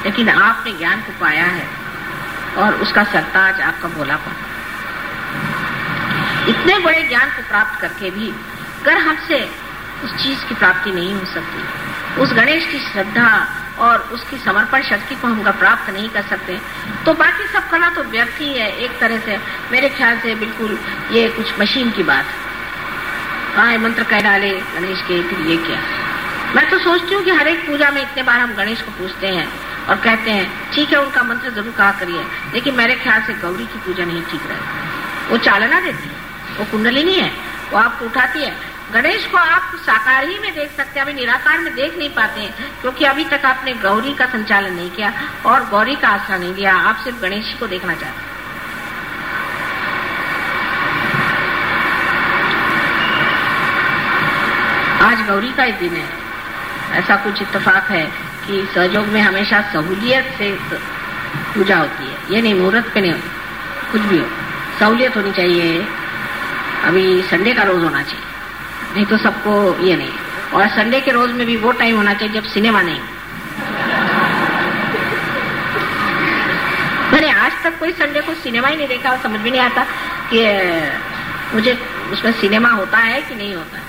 लेकिन आपने ज्ञान को पाया है और उसका सरताज आपका बोला भोलापन इतने बड़े ज्ञान को प्राप्त करके भी अगर हमसे उस चीज़ की प्राप्ति नहीं हो सकती। उस गणेश की श्रद्धा और उसकी समर्पण शक्ति को हम प्राप्त नहीं कर सकते। तो बाकी सब कला तो व्यर्थ ही है एक तरह से। मेरे ख्याल से बिल्कुल ये कुछ मशीन की बात। है मंत्र कह डाले गणेश के, फिर ये क्या? मैं तो सोचती हूँ कि हर एक पूजा में इतने बार हम गणेश को पूछते हैं। और कहते हैं, ठीक है, उनका मंत्र ज़रूर कहा करिए, लेकिन मेरे ख्याल से गौरी की पूजा नहीं ठीक रहेगी। वो चालना देती है, वो कुंडली नहीं है, वो आपको उठाती है। गणेश को आप साकार ही में देख सकते हैं, अभी निराकार में देख नहीं पाते हैं, क्योंकि अभी तक आपने गौरी का संचालन नहीं किया और गौरी का आश्रय नहीं दिया आप सिर्फ़ गणेश को देखना चाहते हैं। आज गौरी का ही दिन है, ऐसा कुछ इतफाक है कि सहयोग में हमेशा सहूलियत से पूजा होती है। ये नहीं, मुहूर्त पे नहीं होती। कुछ भी हो। सहूलियत होनी चाहिए। अभी संडे का रोज होना चाहिए। नहीं तो सबको ये नहीं। और संडे के रोज में भी वो टाइम होना चाहिए जब सिनेमा नहीं मैंने आज तक कोई संडे को सिनेमा ही नहीं देखा और समझ भी नहीं आता कि मुझे उसमें सिनेमा होता है कि नहीं होता है।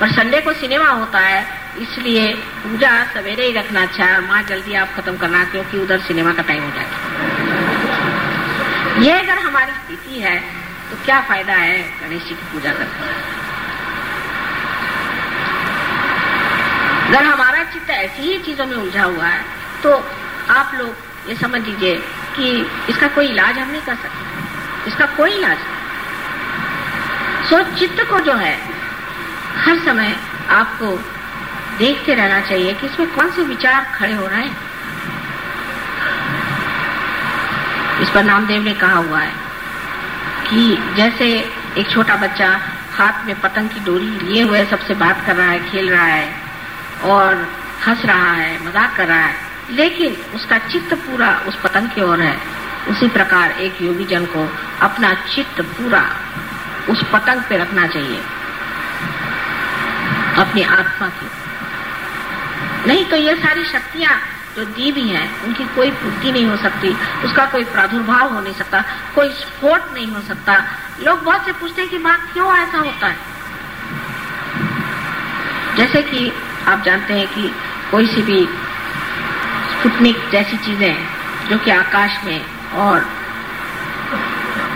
पर संडे को सिनेमा होता है इसलिए पूजा सवेरे ही रखना अच्छा है माँ जल्दी आप खत्म करना, क्योंकि उधर सिनेमा का टाइम हो जाएगा। ये अगर हमारी स्थिति है तो क्या फ़ायदा है गणेश जी की पूजा करने अगर हमारा चित्त ऐसी ही चीज़ों में उलझा हुआ है तो आप लोग ये समझ लीजिए कि इसका कोई इलाज हम नहीं कर सकते। इसका कोई इलाज नहीं। सो चित्त को जो है, हर समय आपको देखते रहना चाहिए कि इसमें कौन से विचार खड़े हो रहे हैं। इस पर नामदेव ने कहा हुआ है कि जैसे एक छोटा बच्चा हाथ में पतंग की डोरी लिए हुए सबसे बात कर रहा है, खेल रहा है और हंस रहा है, मज़ाक कर रहा है, लेकिन उसका चित्त पूरा उस पतंग की ओर है। उसी प्रकार एक योगी जन को अपना चित्त पूरा उस पतंग पे रखना चाहिए। अपनी आत्मा की नहीं तो ये सारी शक्तियाँ जो दी भी हैं, उनकी कोई पूर्ति नहीं हो सकती। उसका कोई प्रादुर्भाव हो नहीं सकता, कोई स्फोट नहीं हो सकता। लोग बहुत से पूछते हैं कि माँ, क्यों ऐसा होता है? जैसे कि आप जानते हैं कि कोई सी भी स्पुतनिक जैसी चीज़ें जो कि आकाश में और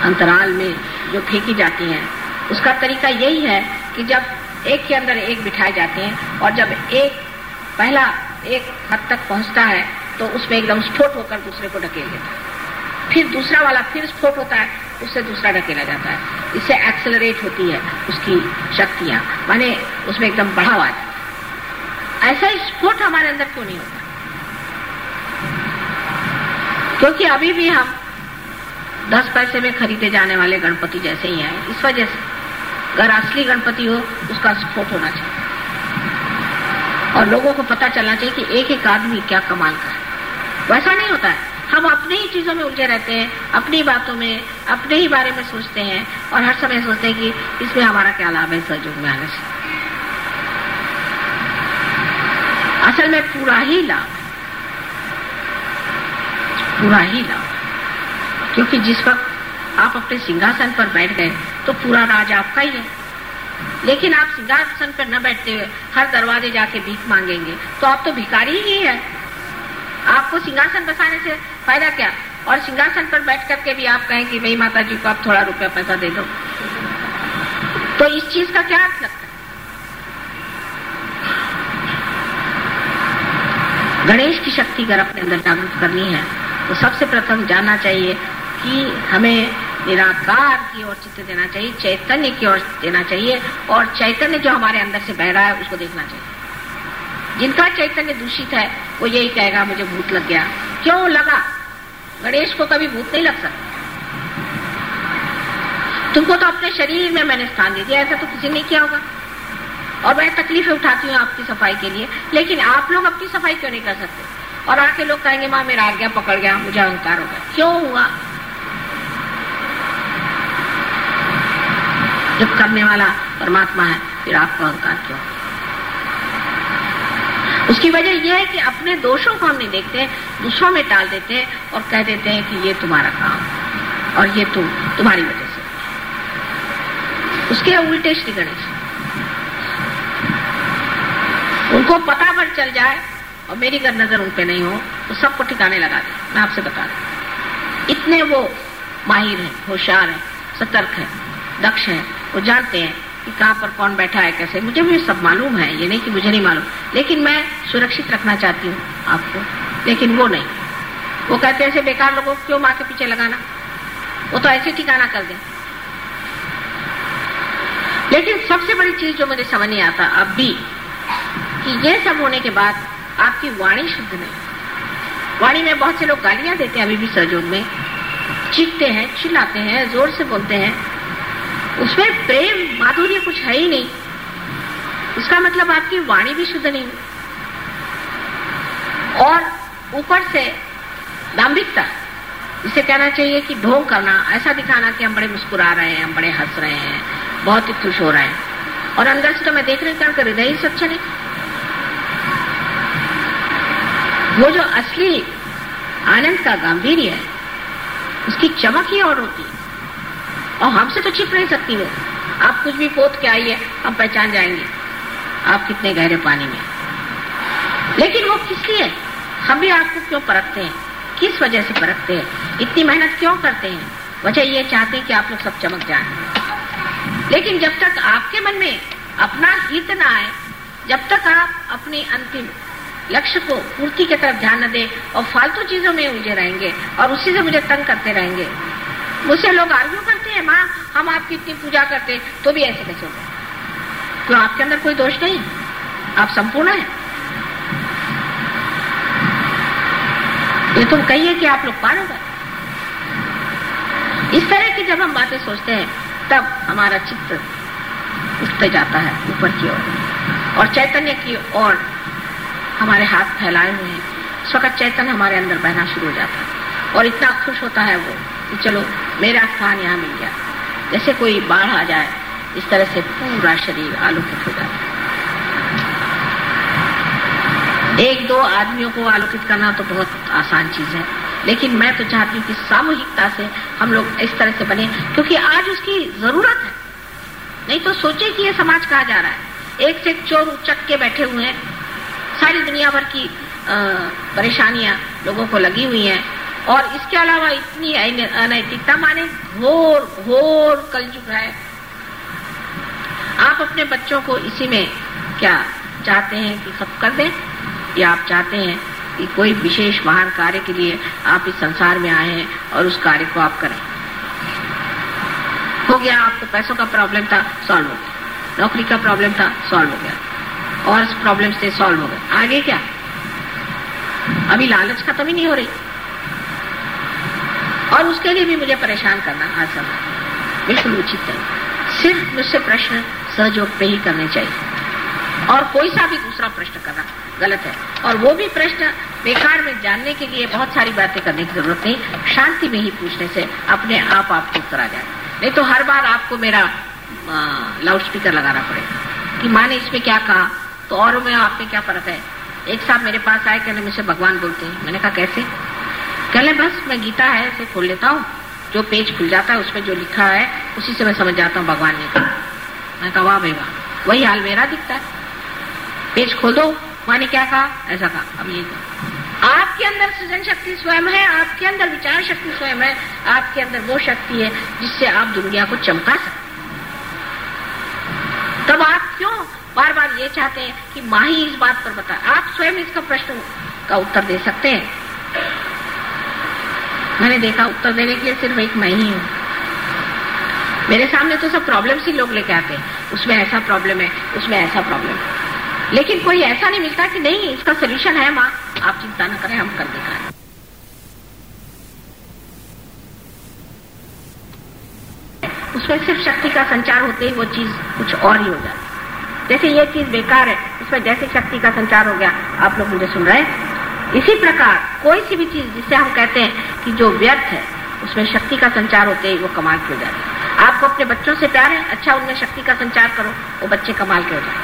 अंतराल में जो फेंकी जाती हैं, उसका तरीका यही है कि जब एक के अंदर एक बिठाए जाते हैं और जब एक पहला एक हद तक पहुँचता है तो उसमें एकदम स्फोट होकर दूसरे को ढकेल देता है। फिर दूसरा वाला फिर स्फोट होता है, उससे दूसरा ढकेला जाता है। इससे एक्सेलरेट होती है उसकी शक्तियाँ, माने उसमें एकदम बढ़ावा आता ऐसा स्फोट हमारे अंदर क्यों नहीं होता? क्योंकि अभी भी हम दस पैसे में खरीदे जाने वाले गणपति जैसे ही हैं, इस वजह से। अगर असली गणपति हो, उसका स्फोट होना चाहिए। और लोगों को पता चलना चाहिए कि एक एक आदमी क्या कमाल का है। वैसा नहीं होता है। हम अपने ही चीज़ों में उलझे रहते हैं, अपनी बातों में, अपने ही बारे में सोचते हैं और हर समय सोचते हैं कि इसमें हमारा क्या लाभ है सहयोग में आने से। असल में पूरा ही लाभ, पूरा ही लाभ। क्योंकि जिस वक्त आप अपने सिंहासन पर बैठ गए तो पूरा राज आपका ही है। लेकिन आप सिंहासन पर न बैठते हुए हर दरवाजे जाके भीख मांगेंगे तो आप तो भिखारी ही है। आपको सिंहासन बसाने से फ़ायदा क्या? और सिंहासन पर बैठ करके भी आप कहें कि भाई माता जी को आप थोड़ा रुपया पैसा दे दो। तो इस चीज़ का क्या अर्थ लगता है? गणेश की शक्ति अगर अपने अंदर जागृत करनी है तो सबसे प्रथम जानना चाहिए कि हमें निराकार की ओर चित्त देना चाहिए, चैतन्य की ओर देना चाहिए, और चैतन्य जो हमारे अंदर से बह रहा है, उसको देखना चाहिए। जिनका चैतन्य दूषित है, वो यही कहेगा, मुझे भूत लग गया। क्यों लगा? गणेश को कभी भूत नहीं लग सकता। तुमको तो अपने शरीर में मैंने स्थान दे दिया, ऐसा तो किसी ने किया होगा। और मैं तकलीफें उठाती हूँ आपकी सफ़ाई के लिए, लेकिन आप लोग अपनी सफ़ाई क्यों नहीं कर सकते? और आके लोग कहेंगे, माँ, मेरा आज्ञा पकड़ गया, मुझे अहंकार हो गया। क्यों हुआ? जब करने वाला परमात्मा है, फिर आपको अहंकार क्यों? उसकी वजह यह है कि अपने दोषों को हम नहीं देखते, दूसरों में टाल देते हैं और कह देते हैं कि ये तुम्हारा काम और ये तुम, तुम्हारी वजह से। उसके उल्टे श्री गणेश। उनको पता पर चल जाए और मेरी अगर नज़र उन पर नहीं हो तो सबको ठिकाने लगा दे। मैं आपसे बता दूँ इतने वो माहिर है, होशियार है, सतर्क है, दक्ष है वो जानते हैं कि कहाँ पर कौन बैठा है, कैसे। मुझे भी सब मालूम है, ये नहीं कि मुझे नहीं मालूम। लेकिन मैं सुरक्षित रखना चाहती हूँ आपको। लेकिन वो नहीं। वो कहते ऐसे बेकार लोगों को क्यों माँ के पीछे लगाना? वो तो ऐसे ठिकाना कर दे। लेकिन सबसे बड़ी चीज़ जो मुझे समझ नहीं आता अब भी, कि ये सब होने के बाद आपकी वाणी शुद्ध नहीं। वाणी में बहुत से लोग गालियाँ देते हैं अभी भी सहयोग में। चीखते हैं, चिल्लाते हैं, ज़ोर से बोलते हैं। उसमें प्रेम माधुर्य कुछ है ही नहीं। उसका मतलब आपकी वाणी भी शुद्ध नहीं। और ऊपर से दाम्भिकता। इसे कहना चाहिए कि ढोंग करना, ऐसा दिखाना कि हम बड़े मुस्कुरा रहे हैं, हम बड़े हंस रहे हैं, बहुत ही खुश हो रहे हैं। और अंदर से तो मैं देख रही हूँ कि हृदय ही सच्चा नहीं। वो जो असली आनंद का गंभीर है, उसकी चमक ही और होती है। और हमसे तो छिप नहीं सकती वो आप कुछ भी पोत के आइए, हम पहचान जाएँगे। आप कितने गहरे पानी में लेकिन वो किस लिए? हम भी आपको क्यों परखते हैं? किस वजह से परखते हैं? इतनी मेहनत क्यों करते हैं? वजह ये चाहते हैं कि आप लोग सब चमक जाए। लेकिन जब तक आपके मन में अपना हित ना आए, जब तक आप अपने अंतिम लक्ष्य को पूर्ति की तरफ़ ध्यान न दें और फालतू चीज़ों में उलझे रहेंगे और उसी से मुझे तंग करते रहेंगे मुझसे लोग आर्ग्यू करते हैं, माँ, हम आपकी इतनी पूजा करते हैं तो भी ऐसे कैसे होगा? क्यों आपके अंदर कोई दोष नहीं? आप संपूर्ण है? ये तुम कहिए कि आप लोग पार होगा इस तरह की जब हम बातें सोचते हैं, तब हमारा चित्त उठते जाता है ऊपर की ओर। और चैतन्य की ओर हमारे हाथ फैलाए हुए हैं। इस वक्त चैतन्य हमारे अंदर बहना शुरू हो जाता है, और इतना खुश होता है वो कि चलो, मेरा स्थान यहाँ मिल गया। जैसे कोई बाढ़ आ जाए, इस तरह से पूरा शरीर आलोकित हो जाता है। एक दो आदमियों को आलोकित करना तो बहुत आसान चीज़ है, लेकिन मैं तो चाहती हूँ कि सामूहिकता से हम लोग इस तरह से बने, क्योंकि आज उसकी ज़रूरत है। नहीं तो सोचे कि ये समाज कहा जा रहा है। एक से एक चोर उचक के बैठे हुए हैं। सारी दुनिया भर की परेशानियाँ लोगों को लगी हुई हैं। और इसके अलावा इतनी अनैतिकता माने घोर घोर कलयुग है। आप अपने बच्चों को इसी में क्या चाहते हैं कि सब कर दें? या आप चाहते हैं कि कोई विशेष महान कार्य के लिए आप इस संसार में आए हैं और उस कार्य को आप करें? हो गया, आपको पैसों का प्रॉब्लम था सॉल्व हो गया। नौकरी का प्रॉब्लम था सॉल्व हो गया। और प्रॉब्लम से सॉल्व हो गया। आगे क्या? अभी लालच खत्म ही नहीं हो रही। और उसके लिए भी मुझे परेशान करना समय बिल्कुल उचित नहीं सिर्फ़ मुझसे प्रश्न सहयोग पे ही करने चाहिए। और कोई सा भी दूसरा प्रश्न करना गलत है। और वो भी प्रश्न बेकार में जानने के लिए बहुत सारी बातें करने की ज़रूरत नहीं। शांति में ही पूछने से अपने आप आपको उत्तर आ जाए। नहीं तो हर बार आपको मेरा लाउड स्पीकर लगाना पड़ेगा। कि माँ ने इसमें क्या कहा? तो और में आप में क्या फ़र्क है? एक साहब मेरे पास आए, कहने, मुझसे भगवान बोलते हैं। मैंने कहा, कैसे? कहने बस मैं गीता है, उसे खोल लेता हूँ। जो पेज खुल जाता है, उसमें जो लिखा है, उसी से मैं समझ जाता हूँ भगवान ने कहा। मैं कहा, वाह भाई, वाह। वही हाल मेरा दिखता है। पेज खोल। दो माने क्या कहा? ऐसा कहा। अब ये कहा। आपके अंदर सृजन शक्ति स्वयं है, आपके अंदर विचार शक्ति स्वयं है, आपके अंदर वो शक्ति है जिससे आप दुनिया को चमका सकते तब आप क्यों बार बार ये चाहते हैं कि माँ ही इस बात पर बताए? आप स्वयं इसका प्रश्न का उत्तर दे सकते हैं। मैंने देखा, उत्तर देने के लिए सिर्फ़ एक मैं ही हूँ। मेरे सामने तो सब प्रॉब्लम्स ही लोग लेके आते हैं। उसमें ऐसा प्रॉब्लम है, उसमें ऐसा प्रॉब्लम है। लेकिन कोई ऐसा नहीं मिलता कि नहीं, इसका सोल्यूशन है माँ। आप चिंता न करें, हम कर दिखाएँ उसमें सिर्फ़ शक्ति का संचार होते ही वो चीज़ कुछ और ही हो जाती जैसे ये चीज़ बेकार है उसमें जैसे शक्ति का संचार हो गया, आप लोग मुझे सुन रहे हैं। इसी प्रकार, कोई सी भी चीज़ जिसे हम कहते हैं कि जो व्यर्थ है, उसमें शक्ति का संचार होते ही वो कमाल की हो जाती है। आपको अपने बच्चों से प्यार है अच्छा उनमें शक्ति का संचार करो, वो बच्चे कमाल के हो जाए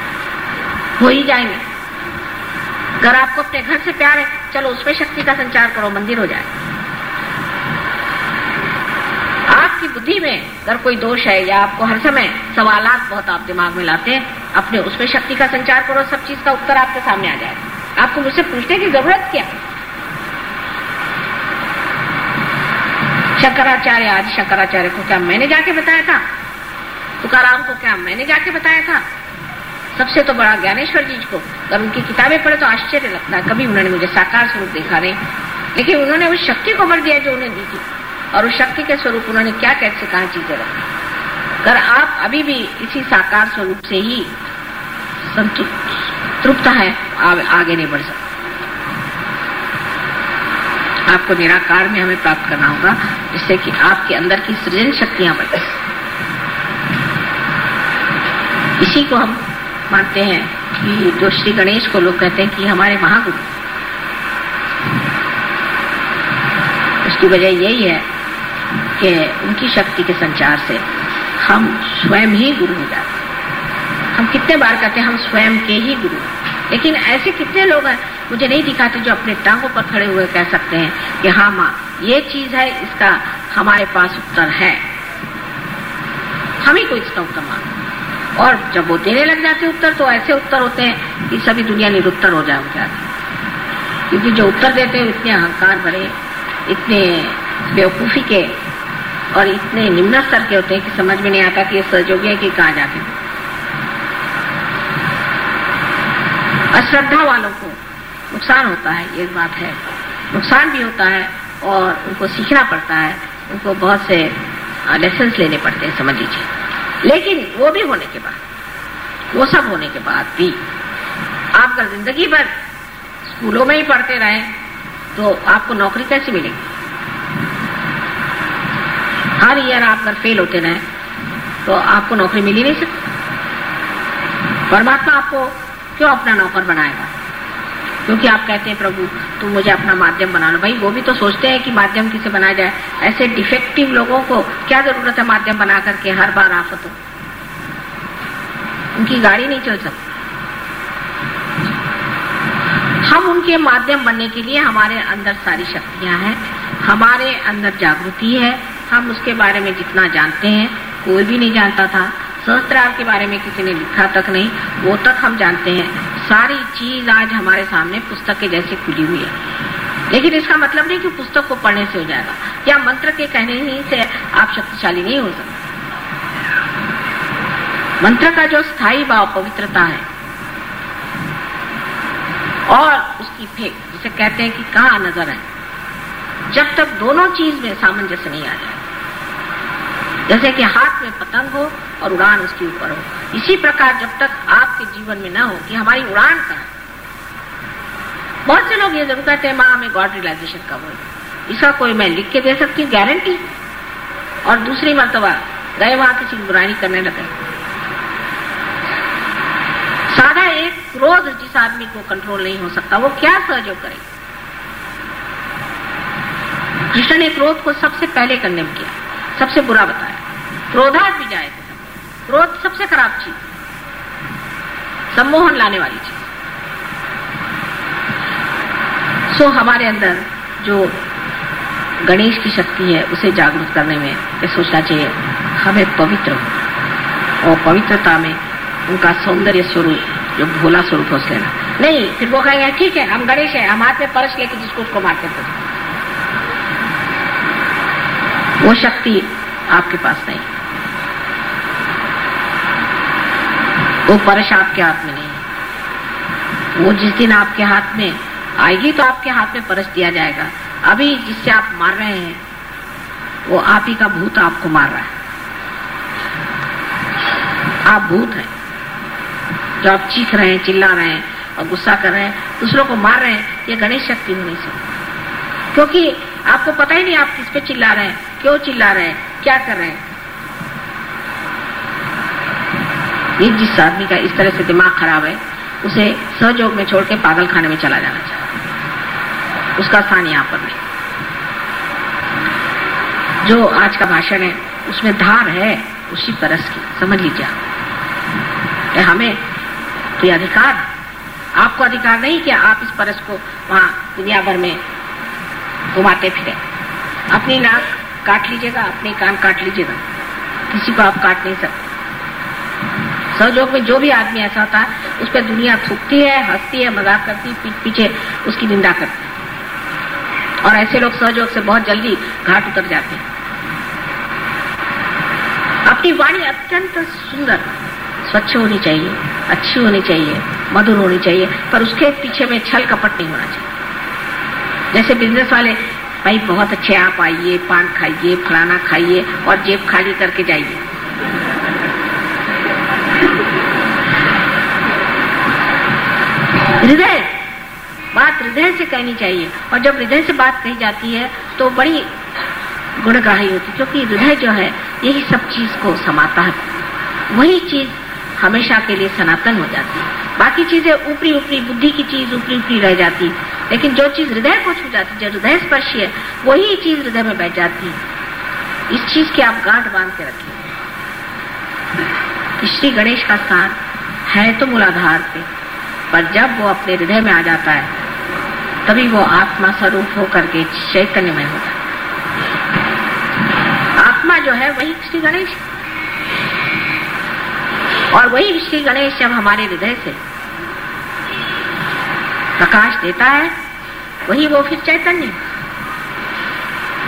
हो। ही जाएँगे। अगर आपको अपने घर से प्यार है, चलो उसमें शक्ति का संचार करो, मंदिर हो जाए। आपकी बुद्धि में अगर कोई दोष है या आपको हर समय सवाल बहुत आप दिमाग में लाते हैं, अपने उसमें शक्ति का संचार करो, सब चीज़ का उत्तर आपके सामने आ जाए आपको मुझसे पूछने की ज़रूरत क्या? शंकराचार्य आज शंकराचार्य को क्या मैंने जाके बताया था? तुकाराम को क्या मैंने जाके बताया था? सबसे तो बड़ा ज्ञानेश्वर जी को, अगर उनकी किताबें पढ़े तो आश्चर्य लगता है। कभी उन्होंने मुझे साकार स्वरूप देखा नहीं। लेकिन उन्होंने उस शक्ति को भर दिया जो उन्हें दी थी। और उस शक्ति के स्वरूप उन्होंने क्या कैसे कहा चीज़ें रखी? अगर आप अभी भी इसी साकार स्वरूप से ही संतृप्त है आगे नहीं बढ़ सकते। आपको निराकार में हमें प्राप्त करना होगा, जिससे कि आपके अंदर की सृजन शक्तियाँ बढ़े इसी को हम मानते हैं कि जो श्री गणेश को लोग कहते हैं कि हमारे महागुरु। उसकी वजह यही है कि उनकी शक्ति के संचार से हम स्वयं ही गुरु हो जाते हम कितने बार कहते हैं, हम स्वयं के ही गुरु लेकिन ऐसे कितने लोग हैं, मुझे नहीं दिखाते जो अपने टांगों पर खड़े हुए कह सकते हैं कि हाँ माँ, ये चीज़ है, इसका हमारे पास उत्तर है। हम ही को इसका उत्तर मांगो और जब वो देने लग जाते उत्तर तो ऐसे उत्तर होते हैं कि सभी दुनिया निरुत्तर हो जा जाती क्योंकि जो उत्तर देते हैं, इतने अहंकार भरे, इतने बेवकूफ़ी के और इतने निम्न स्तर के होते हैं कि समझ में नहीं आता कि ये सहयोगी है कि कहा जाते अश्रद्धा वालों को नुकसान होता है, ये बात है। नुकसान भी होता है और उनको सीखना पड़ता है, उनको बहुत से लेसन लेने पड़ते हैं, समझ लीजिए। लेकिन वो भी होने के बाद, वो सब होने के बाद भी आप ज़िंदगी भर स्कूलों में ही पढ़ते रहे तो आपको नौकरी कैसे मिलेगी? हर ईयर आप अगर फेल होते रहे तो आपको नौकरी मिल ही नहीं सकती। परमात्मा आपको क्यों अपना नौकर बनाएगा? क्योंकि आप कहते हैं, प्रभु, तुम मुझे अपना माध्यम बना लो। भाई, वो भी तो सोचते हैं कि माध्यम किसे बनाया जाए। ऐसे डिफेक्टिव लोगों को क्या ज़रूरत है माध्यम बना करके? हर बार आफत उनकी गाड़ी नहीं चल सकती। हम उनके माध्यम बनने के लिए हमारे अंदर सारी शक्तियाँ हैं। हमारे अंदर जागृति है। हम उसके बारे में जितना जानते हैं, कोई भी नहीं जानता था। सहस्त्रार के बारे में किसी ने लिखा तक नहीं, वो तक हम जानते हैं। सारी चीज़ आज हमारे सामने पुस्तक के जैसे खुली हुई है। लेकिन इसका मतलब नहीं कि पुस्तक को पढ़ने से हो जाएगा। या मंत्र के कहने ही से आप शक्तिशाली नहीं हो सकते। मंत्र का जो स्थायी भाव, पवित्रता है, और उसकी फेंक, जिसे कहते हैं कि कहा नज़र है जब तक दोनों चीज़ में सामंजस्य नहीं आ जाए। जैसे कि हाथ में पतंग हो और उड़ान उसके ऊपर हो। इसी प्रकार जब तक आपके जीवन में न हो कि हमारी उड़ान का बहुत से लोग ये ज़रूर कहते हैं, माँ, हमें गॉड रियलाइजेशन कब हो इसका कोई मैं लिख के दे सकती हूँ गारंटी और दूसरी मरतबा गए वहाँ किसी की बुराई करने लगे। सादा एक क्रोध जिस आदमी को कंट्रोल नहीं हो सकता, वो क्या सहयोग करे? कृष्ण ने क्रोध को सबसे पहले कंडेम किया, सबसे बुरा बताया। क्रोधात भी जाए क्रोध सबसे खराब चीज़। सम्मोहन लाने वाली चीज़। सो हमारे अंदर जो गणेश की शक्ति है, उसे जागरूक करने में ये सोचना चाहिए, हमें पवित्र हो। और पवित्रता में उनका सौंदर्य स्वरूप, जो भोला स्वरूप हो लेना नहीं, फिर वो कहेंगे, ठीक है, हम गणेश है, हम हाथ में परस लेके जिसको उसको मारते थे वो शक्ति आपके पास नहीं। वो परश आपके हाथ में नहीं वो जिस दिन आपके हाथ में आएगी तो आपके हाथ में परस दिया जाएगा। अभी जिससे आप मार रहे हैं, वो आप ही का भूत आपको मार रहा है। आप भूत हैं। जो आप चीख रहे हैं, चिल्ला रहे हैं और गुस्सा कर रहे हैं, दूसरों को मार रहे हैं, ये गणेश शक्ति होनी चाहिए क्योंकि आपको पता ही नहीं आप किस पे चिल्ला रहे हैं, क्यों चिल्ला रहे हैं, क्या कर रहे हैं। ये जिस आदमी का इस तरह से दिमाग खराब है, उसे सहयोग में छोड़ के पागल खाने में चला जाना चाहिए। उसका स्थान यहाँ पर नहीं। जो आज का भाषण है, उसमें धार है उसी परस की। समझ लीजिए हमें तो अधिकार आपको अधिकार नहीं कि आप इस परस को वहाँ दुनिया भर में घुमाते फिरे। अपनी नाक काट लीजिएगा, अपने कान काट लीजिएगा। किसी को आप काट नहीं सकते। सहयोग में जो भी आदमी ऐसा होता है, उस पर दुनिया थूकती है, हंसती है, मज़ाक करती है पीछे उसकी निंदा करती है। और ऐसे लोग सहयोग से बहुत जल्दी घाट उतर जाते हैं। अपनी वाणी अत्यंत सुंदर, स्वच्छ होनी चाहिए, अच्छी होनी चाहिए, मधुर होनी चाहिए, पर उसके पीछे में छल कपट नहीं होना चाहिए। जैसे बिज़नेस वाले, भाई बहुत अच्छे, आप आइए, पान खाइए, फलाना खाइए और जेब खाली करके जाइए। हृदय। बात हृदय से कहनी चाहिए। और जब हृदय से बात कही जाती है तो बड़ी गुणग्राही होती क्योंकि हृदय जो है, यही सब चीज़ को समाता है। वही चीज़ हमेशा के लिए सनातन हो जाती है। बाकी चीज़ें ऊपरी ऊपरी, बुद्धि की चीज़ ऊपरी ऊपरी रह जाती लेकिन जो चीज़ हृदय को छू जाती जो हृदय स्पर्शी है, वही चीज़ हृदय में बैठ जाती है। इस चीज़ की आप गांठ बाँध के रखिए श्री गणेश का स्थान है तो मूलाधार पे। पर जब वो अपने हृदय में आ जाता है, तभी वो आत्मा स्वरूप होकर के चैतन्यमय होता है। आत्मा जो है वही श्री गणेश। और वही श्री गणेश जब हमारे हृदय से प्रकाश देता है, वही वो फिर चैतन्य।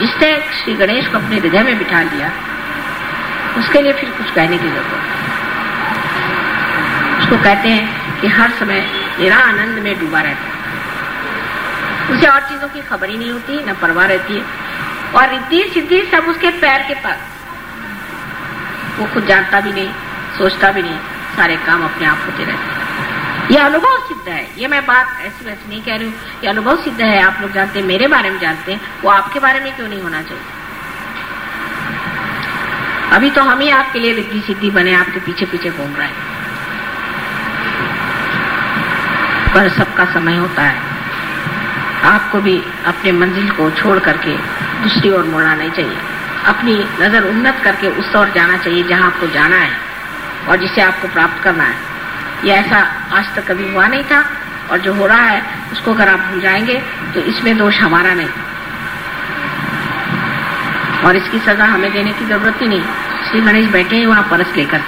जिसने श्री गणेश को अपने हृदय में बिठा लिया, उसके लिए फिर कुछ कहने की ज़रूरत उसको कहते हैं कि हर समय निरा आनंद में डूबा रहता है। उसे और चीज़ों की खबर ही नहीं होती, न परवाह रहती है। और रिद्धि सिद्धि सब उसके पैर के पास। वो खुद जानता भी नहीं, सोचता भी नहीं, सारे काम अपने आप होते रहते हैं। ये अनुभव सिद्ध है। ये मैं बात ऐसी वैसी नहीं कह रही हूँ। ये अनुभव सिद्ध है। आप लोग जानते हैं, मेरे बारे में जानते हैं। वो आपके बारे में क्यों नहीं होना चाहिए? अभी तो हम ही आपके लिए रिद्धि सिद्धि बने, आपके पीछे पीछे घूम रहे हैं। पर सबका समय होता है। आपको भी अपने मंजिल को छोड़ करके दूसरी ओर मुड़ना नहीं चाहिए। अपनी नज़र उन्नत करके उस ओर जाना चाहिए जहाँ आपको जाना है और जिसे आपको प्राप्त करना है। ये ऐसा आज तक कभी हुआ नहीं था और जो हो रहा है, उसको अगर आप भूल जाएँगे तो इसमें दोष हमारा नहीं। और इसकी सजा हमें देने की ज़रूरत ही नहीं। श्री गणेश बैठे हैं वहाँ परस लेकर।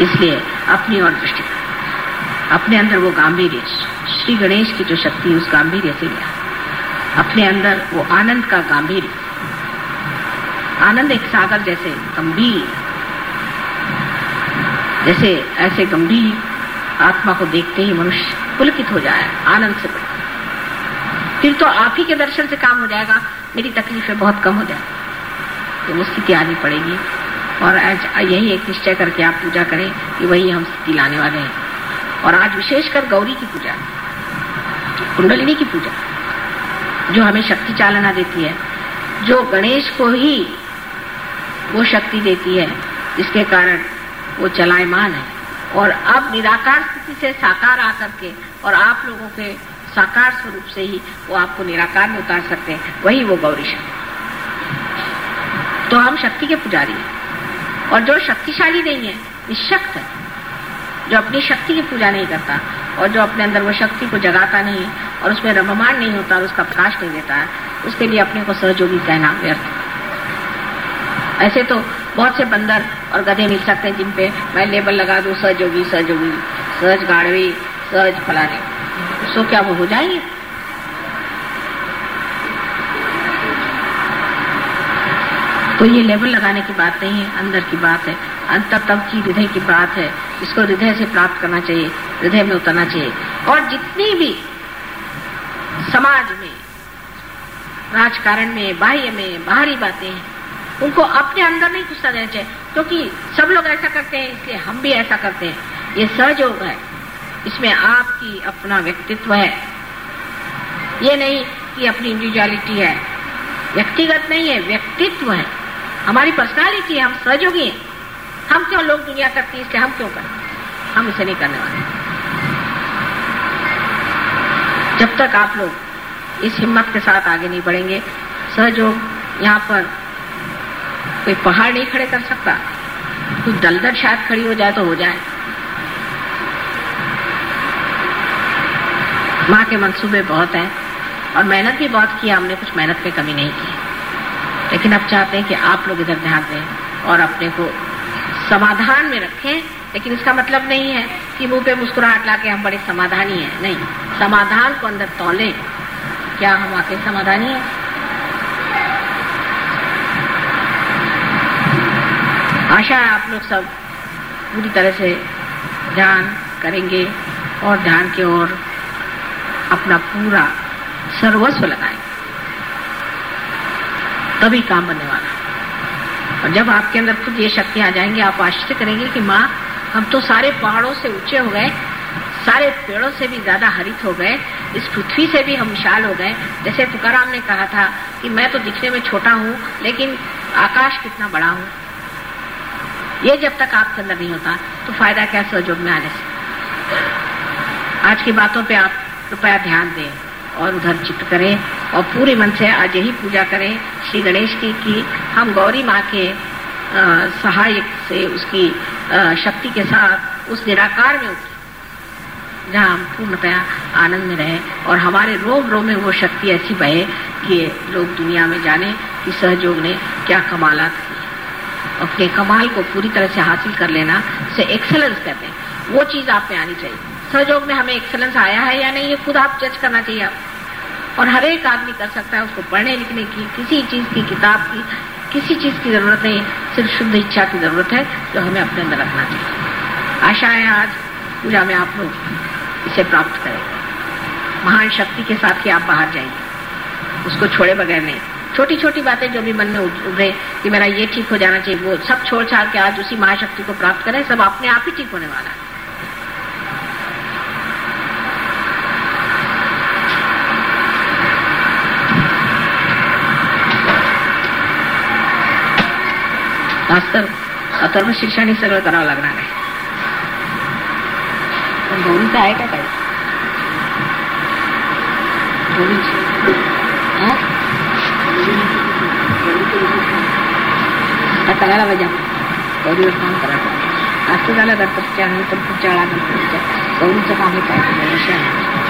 इसलिए अपनी और दृष्टि अपने अंदर वो गांधीर्य श्री गणेश की जो शक्ति उस गांधीर्य से लिया। अपने अंदर वो आनंद का गांधीर्य आनंद एक सागर जैसे गंभीर, जैसे ऐसे गंभीर आत्मा को देखते ही मनुष्य पुलकित हो जाए, आनंद से फिर तो आप ही के दर्शन से काम हो जाएगा, मेरी तकलीफें बहुत कम हो जाए तो वो स्थिति आनी पड़ेगी। और आज यही एक निश्चय करके आप पूजा करें कि वही हम स्थिति लाने वाले हैं। और आज विशेषकर गौरी की पूजा, कुंडलिनी की पूजा, जो हमें शक्ति चालना देती है, जो गणेश को ही वो शक्ति देती है, जिसके कारण वो चलायमान है। और अब निराकार स्थिति से साकार आकर के और आप लोगों के साकार स्वरूप से ही वो आपको निराकार में उतार सकते हैं। वही वो गौरी शक्ति। तो हम शक्ति के पुजारी हैं। और जो शक्तिशाली नहीं है, निशक्त है। जो अपनी शक्ति की पूजा नहीं करता और जो अपने अंदर वो शक्ति को जगाता नहीं और उसमें रममान नहीं होता और उसका प्रकाश नहीं देता है उसके लिए अपने को सहयोगी कहना व्यर्थ। ऐसे तो बहुत से बंदर और गधे मिल सकते हैं जिन पे मैं लेबल लगा दूँ, सहयोगी सहयोगी, सहज गाड़वी सहज फलाने। सो क्या वो हो जाएँगे? तो ये लेबल लगाने की बात नहीं है, अंदर की बात है। अंतर तब की हृदय की बात है। इसको हृदय से प्राप्त करना चाहिए। हृदय में उतरना चाहिए। और जितनी भी समाज में, राजकारण में, बाह्य में, बाहरी बातें हैं, उनको अपने अंदर नहीं घुसता देना चाहिए। क्योंकि सब लोग ऐसा करते हैं, इसलिए हम भी ऐसा करते हैं। ये सहयोग है। इसमें आपकी अपना व्यक्तित्व है। ये नहीं कि अपनी इंडिविजुअलिटी है। व्यक्तिगत नहीं है, व्यक्तित्व है। हमारी पर्सनालिटी है, हम सहयोगी हैं। हम क्यों लोग दुनिया करती है हम क्यों करें? हम इसे नहीं करने वाले। जब तक आप लोग इस हिम्मत के साथ आगे नहीं बढ़ेंगे सहयोग यहाँ पर कोई पहाड़ नहीं खड़े कर सकता। कुछ दलदल शायद खड़ी हो जाए तो हो जाए। माँ के मंसूबे बहुत हैं और मेहनत भी बहुत की, हमने कुछ मेहनत पे कमी नहीं की। लेकिन अब चाहते हैं कि आप लोग इधर ध्यान दें और अपने को समाधान में रखें, लेकिन इसका मतलब नहीं है कि मुँह पे मुस्कुराहट ला के हम बड़े समाधानी हैं। नहीं, समाधान को अंदर तोलें। क्या हम आके समाधानी हैं? आशा है आप लोग सब पूरी तरह से ध्यान करेंगे और ध्यान की ओर अपना पूरा सर्वस्व लगाएँगे। तभी काम बनने वाला और जब आपके अंदर खुद ये शक्ति आ जाएँगी, आप आश्चर्य करेंगे कि माँ, हम तो सारे पहाड़ों से ऊँचे हो गए, सारे पेड़ों से भी ज़्यादा हरित हो गए, इस पृथ्वी से भी हम विशाल हो गए। जैसे तुकाराम ने कहा था कि मैं तो दिखने में छोटा हूँ, लेकिन आकाश कितना बड़ा हूँ। ये जब तक आपके अंदर नहीं होता तो फ़ायदा क्या सहयोग में आने से? आज की बातों पे आप कृपया ध्यान दें और उधर चित्त करें। और पूरे मन से आज यही पूजा करें। श्री गणेश की कि हम गौरी माँ के सहायक से उसकी शक्ति के साथ उस निराकार में उठे जहाँ हम पूर्णतया आनंद में रहे और हमारे रोम रोम में वो शक्ति ऐसी बहे कि लोग दुनिया में जाने कि सहयोग ने क्या कमालात किए अपने कमाल को पूरी तरह से हासिल कर लेना से एक्सेलेंस कहते हैं। वो चीज़ आप में आनी चाहिए। सहयोग में हमें एक्सेलेंस आया है या नहीं, ये खुद आप जज करना चाहिए आप। और हर एक आदमी कर सकता है उसको पढ़ने लिखने की, किसी चीज़ की, किताब की, किसी चीज़ की ज़रूरत नहीं, सिर्फ़ शुद्ध इच्छा की ज़रूरत है, जो हमें अपने अंदर रखना चाहिए। आशा है आज पूजा में आप लोग इसे प्राप्त करें। महान शक्ति के साथ ही आप बाहर जाएँगे उसको छोड़े बगैर नहीं। छोटी छोटी बातें जो भी मन में उभरे कि मेरा ये ठीक हो जाना चाहिए, वो सब छोड़ छाड़ के आज उसी महाशक्ति को प्राप्त करें, सब अपने आप ही ठीक होने वाला है। मास्तर अथर्व शिक्षण हे सगळं करावं लागणार आहे. पण गौरीचं आहे का काय करायला पाहिजे गौरीवर काम करायला पाहिजे. असं झालं तर पुढच्या नंतर पुढच्या वेळा गौरीचं काम हे काय विषय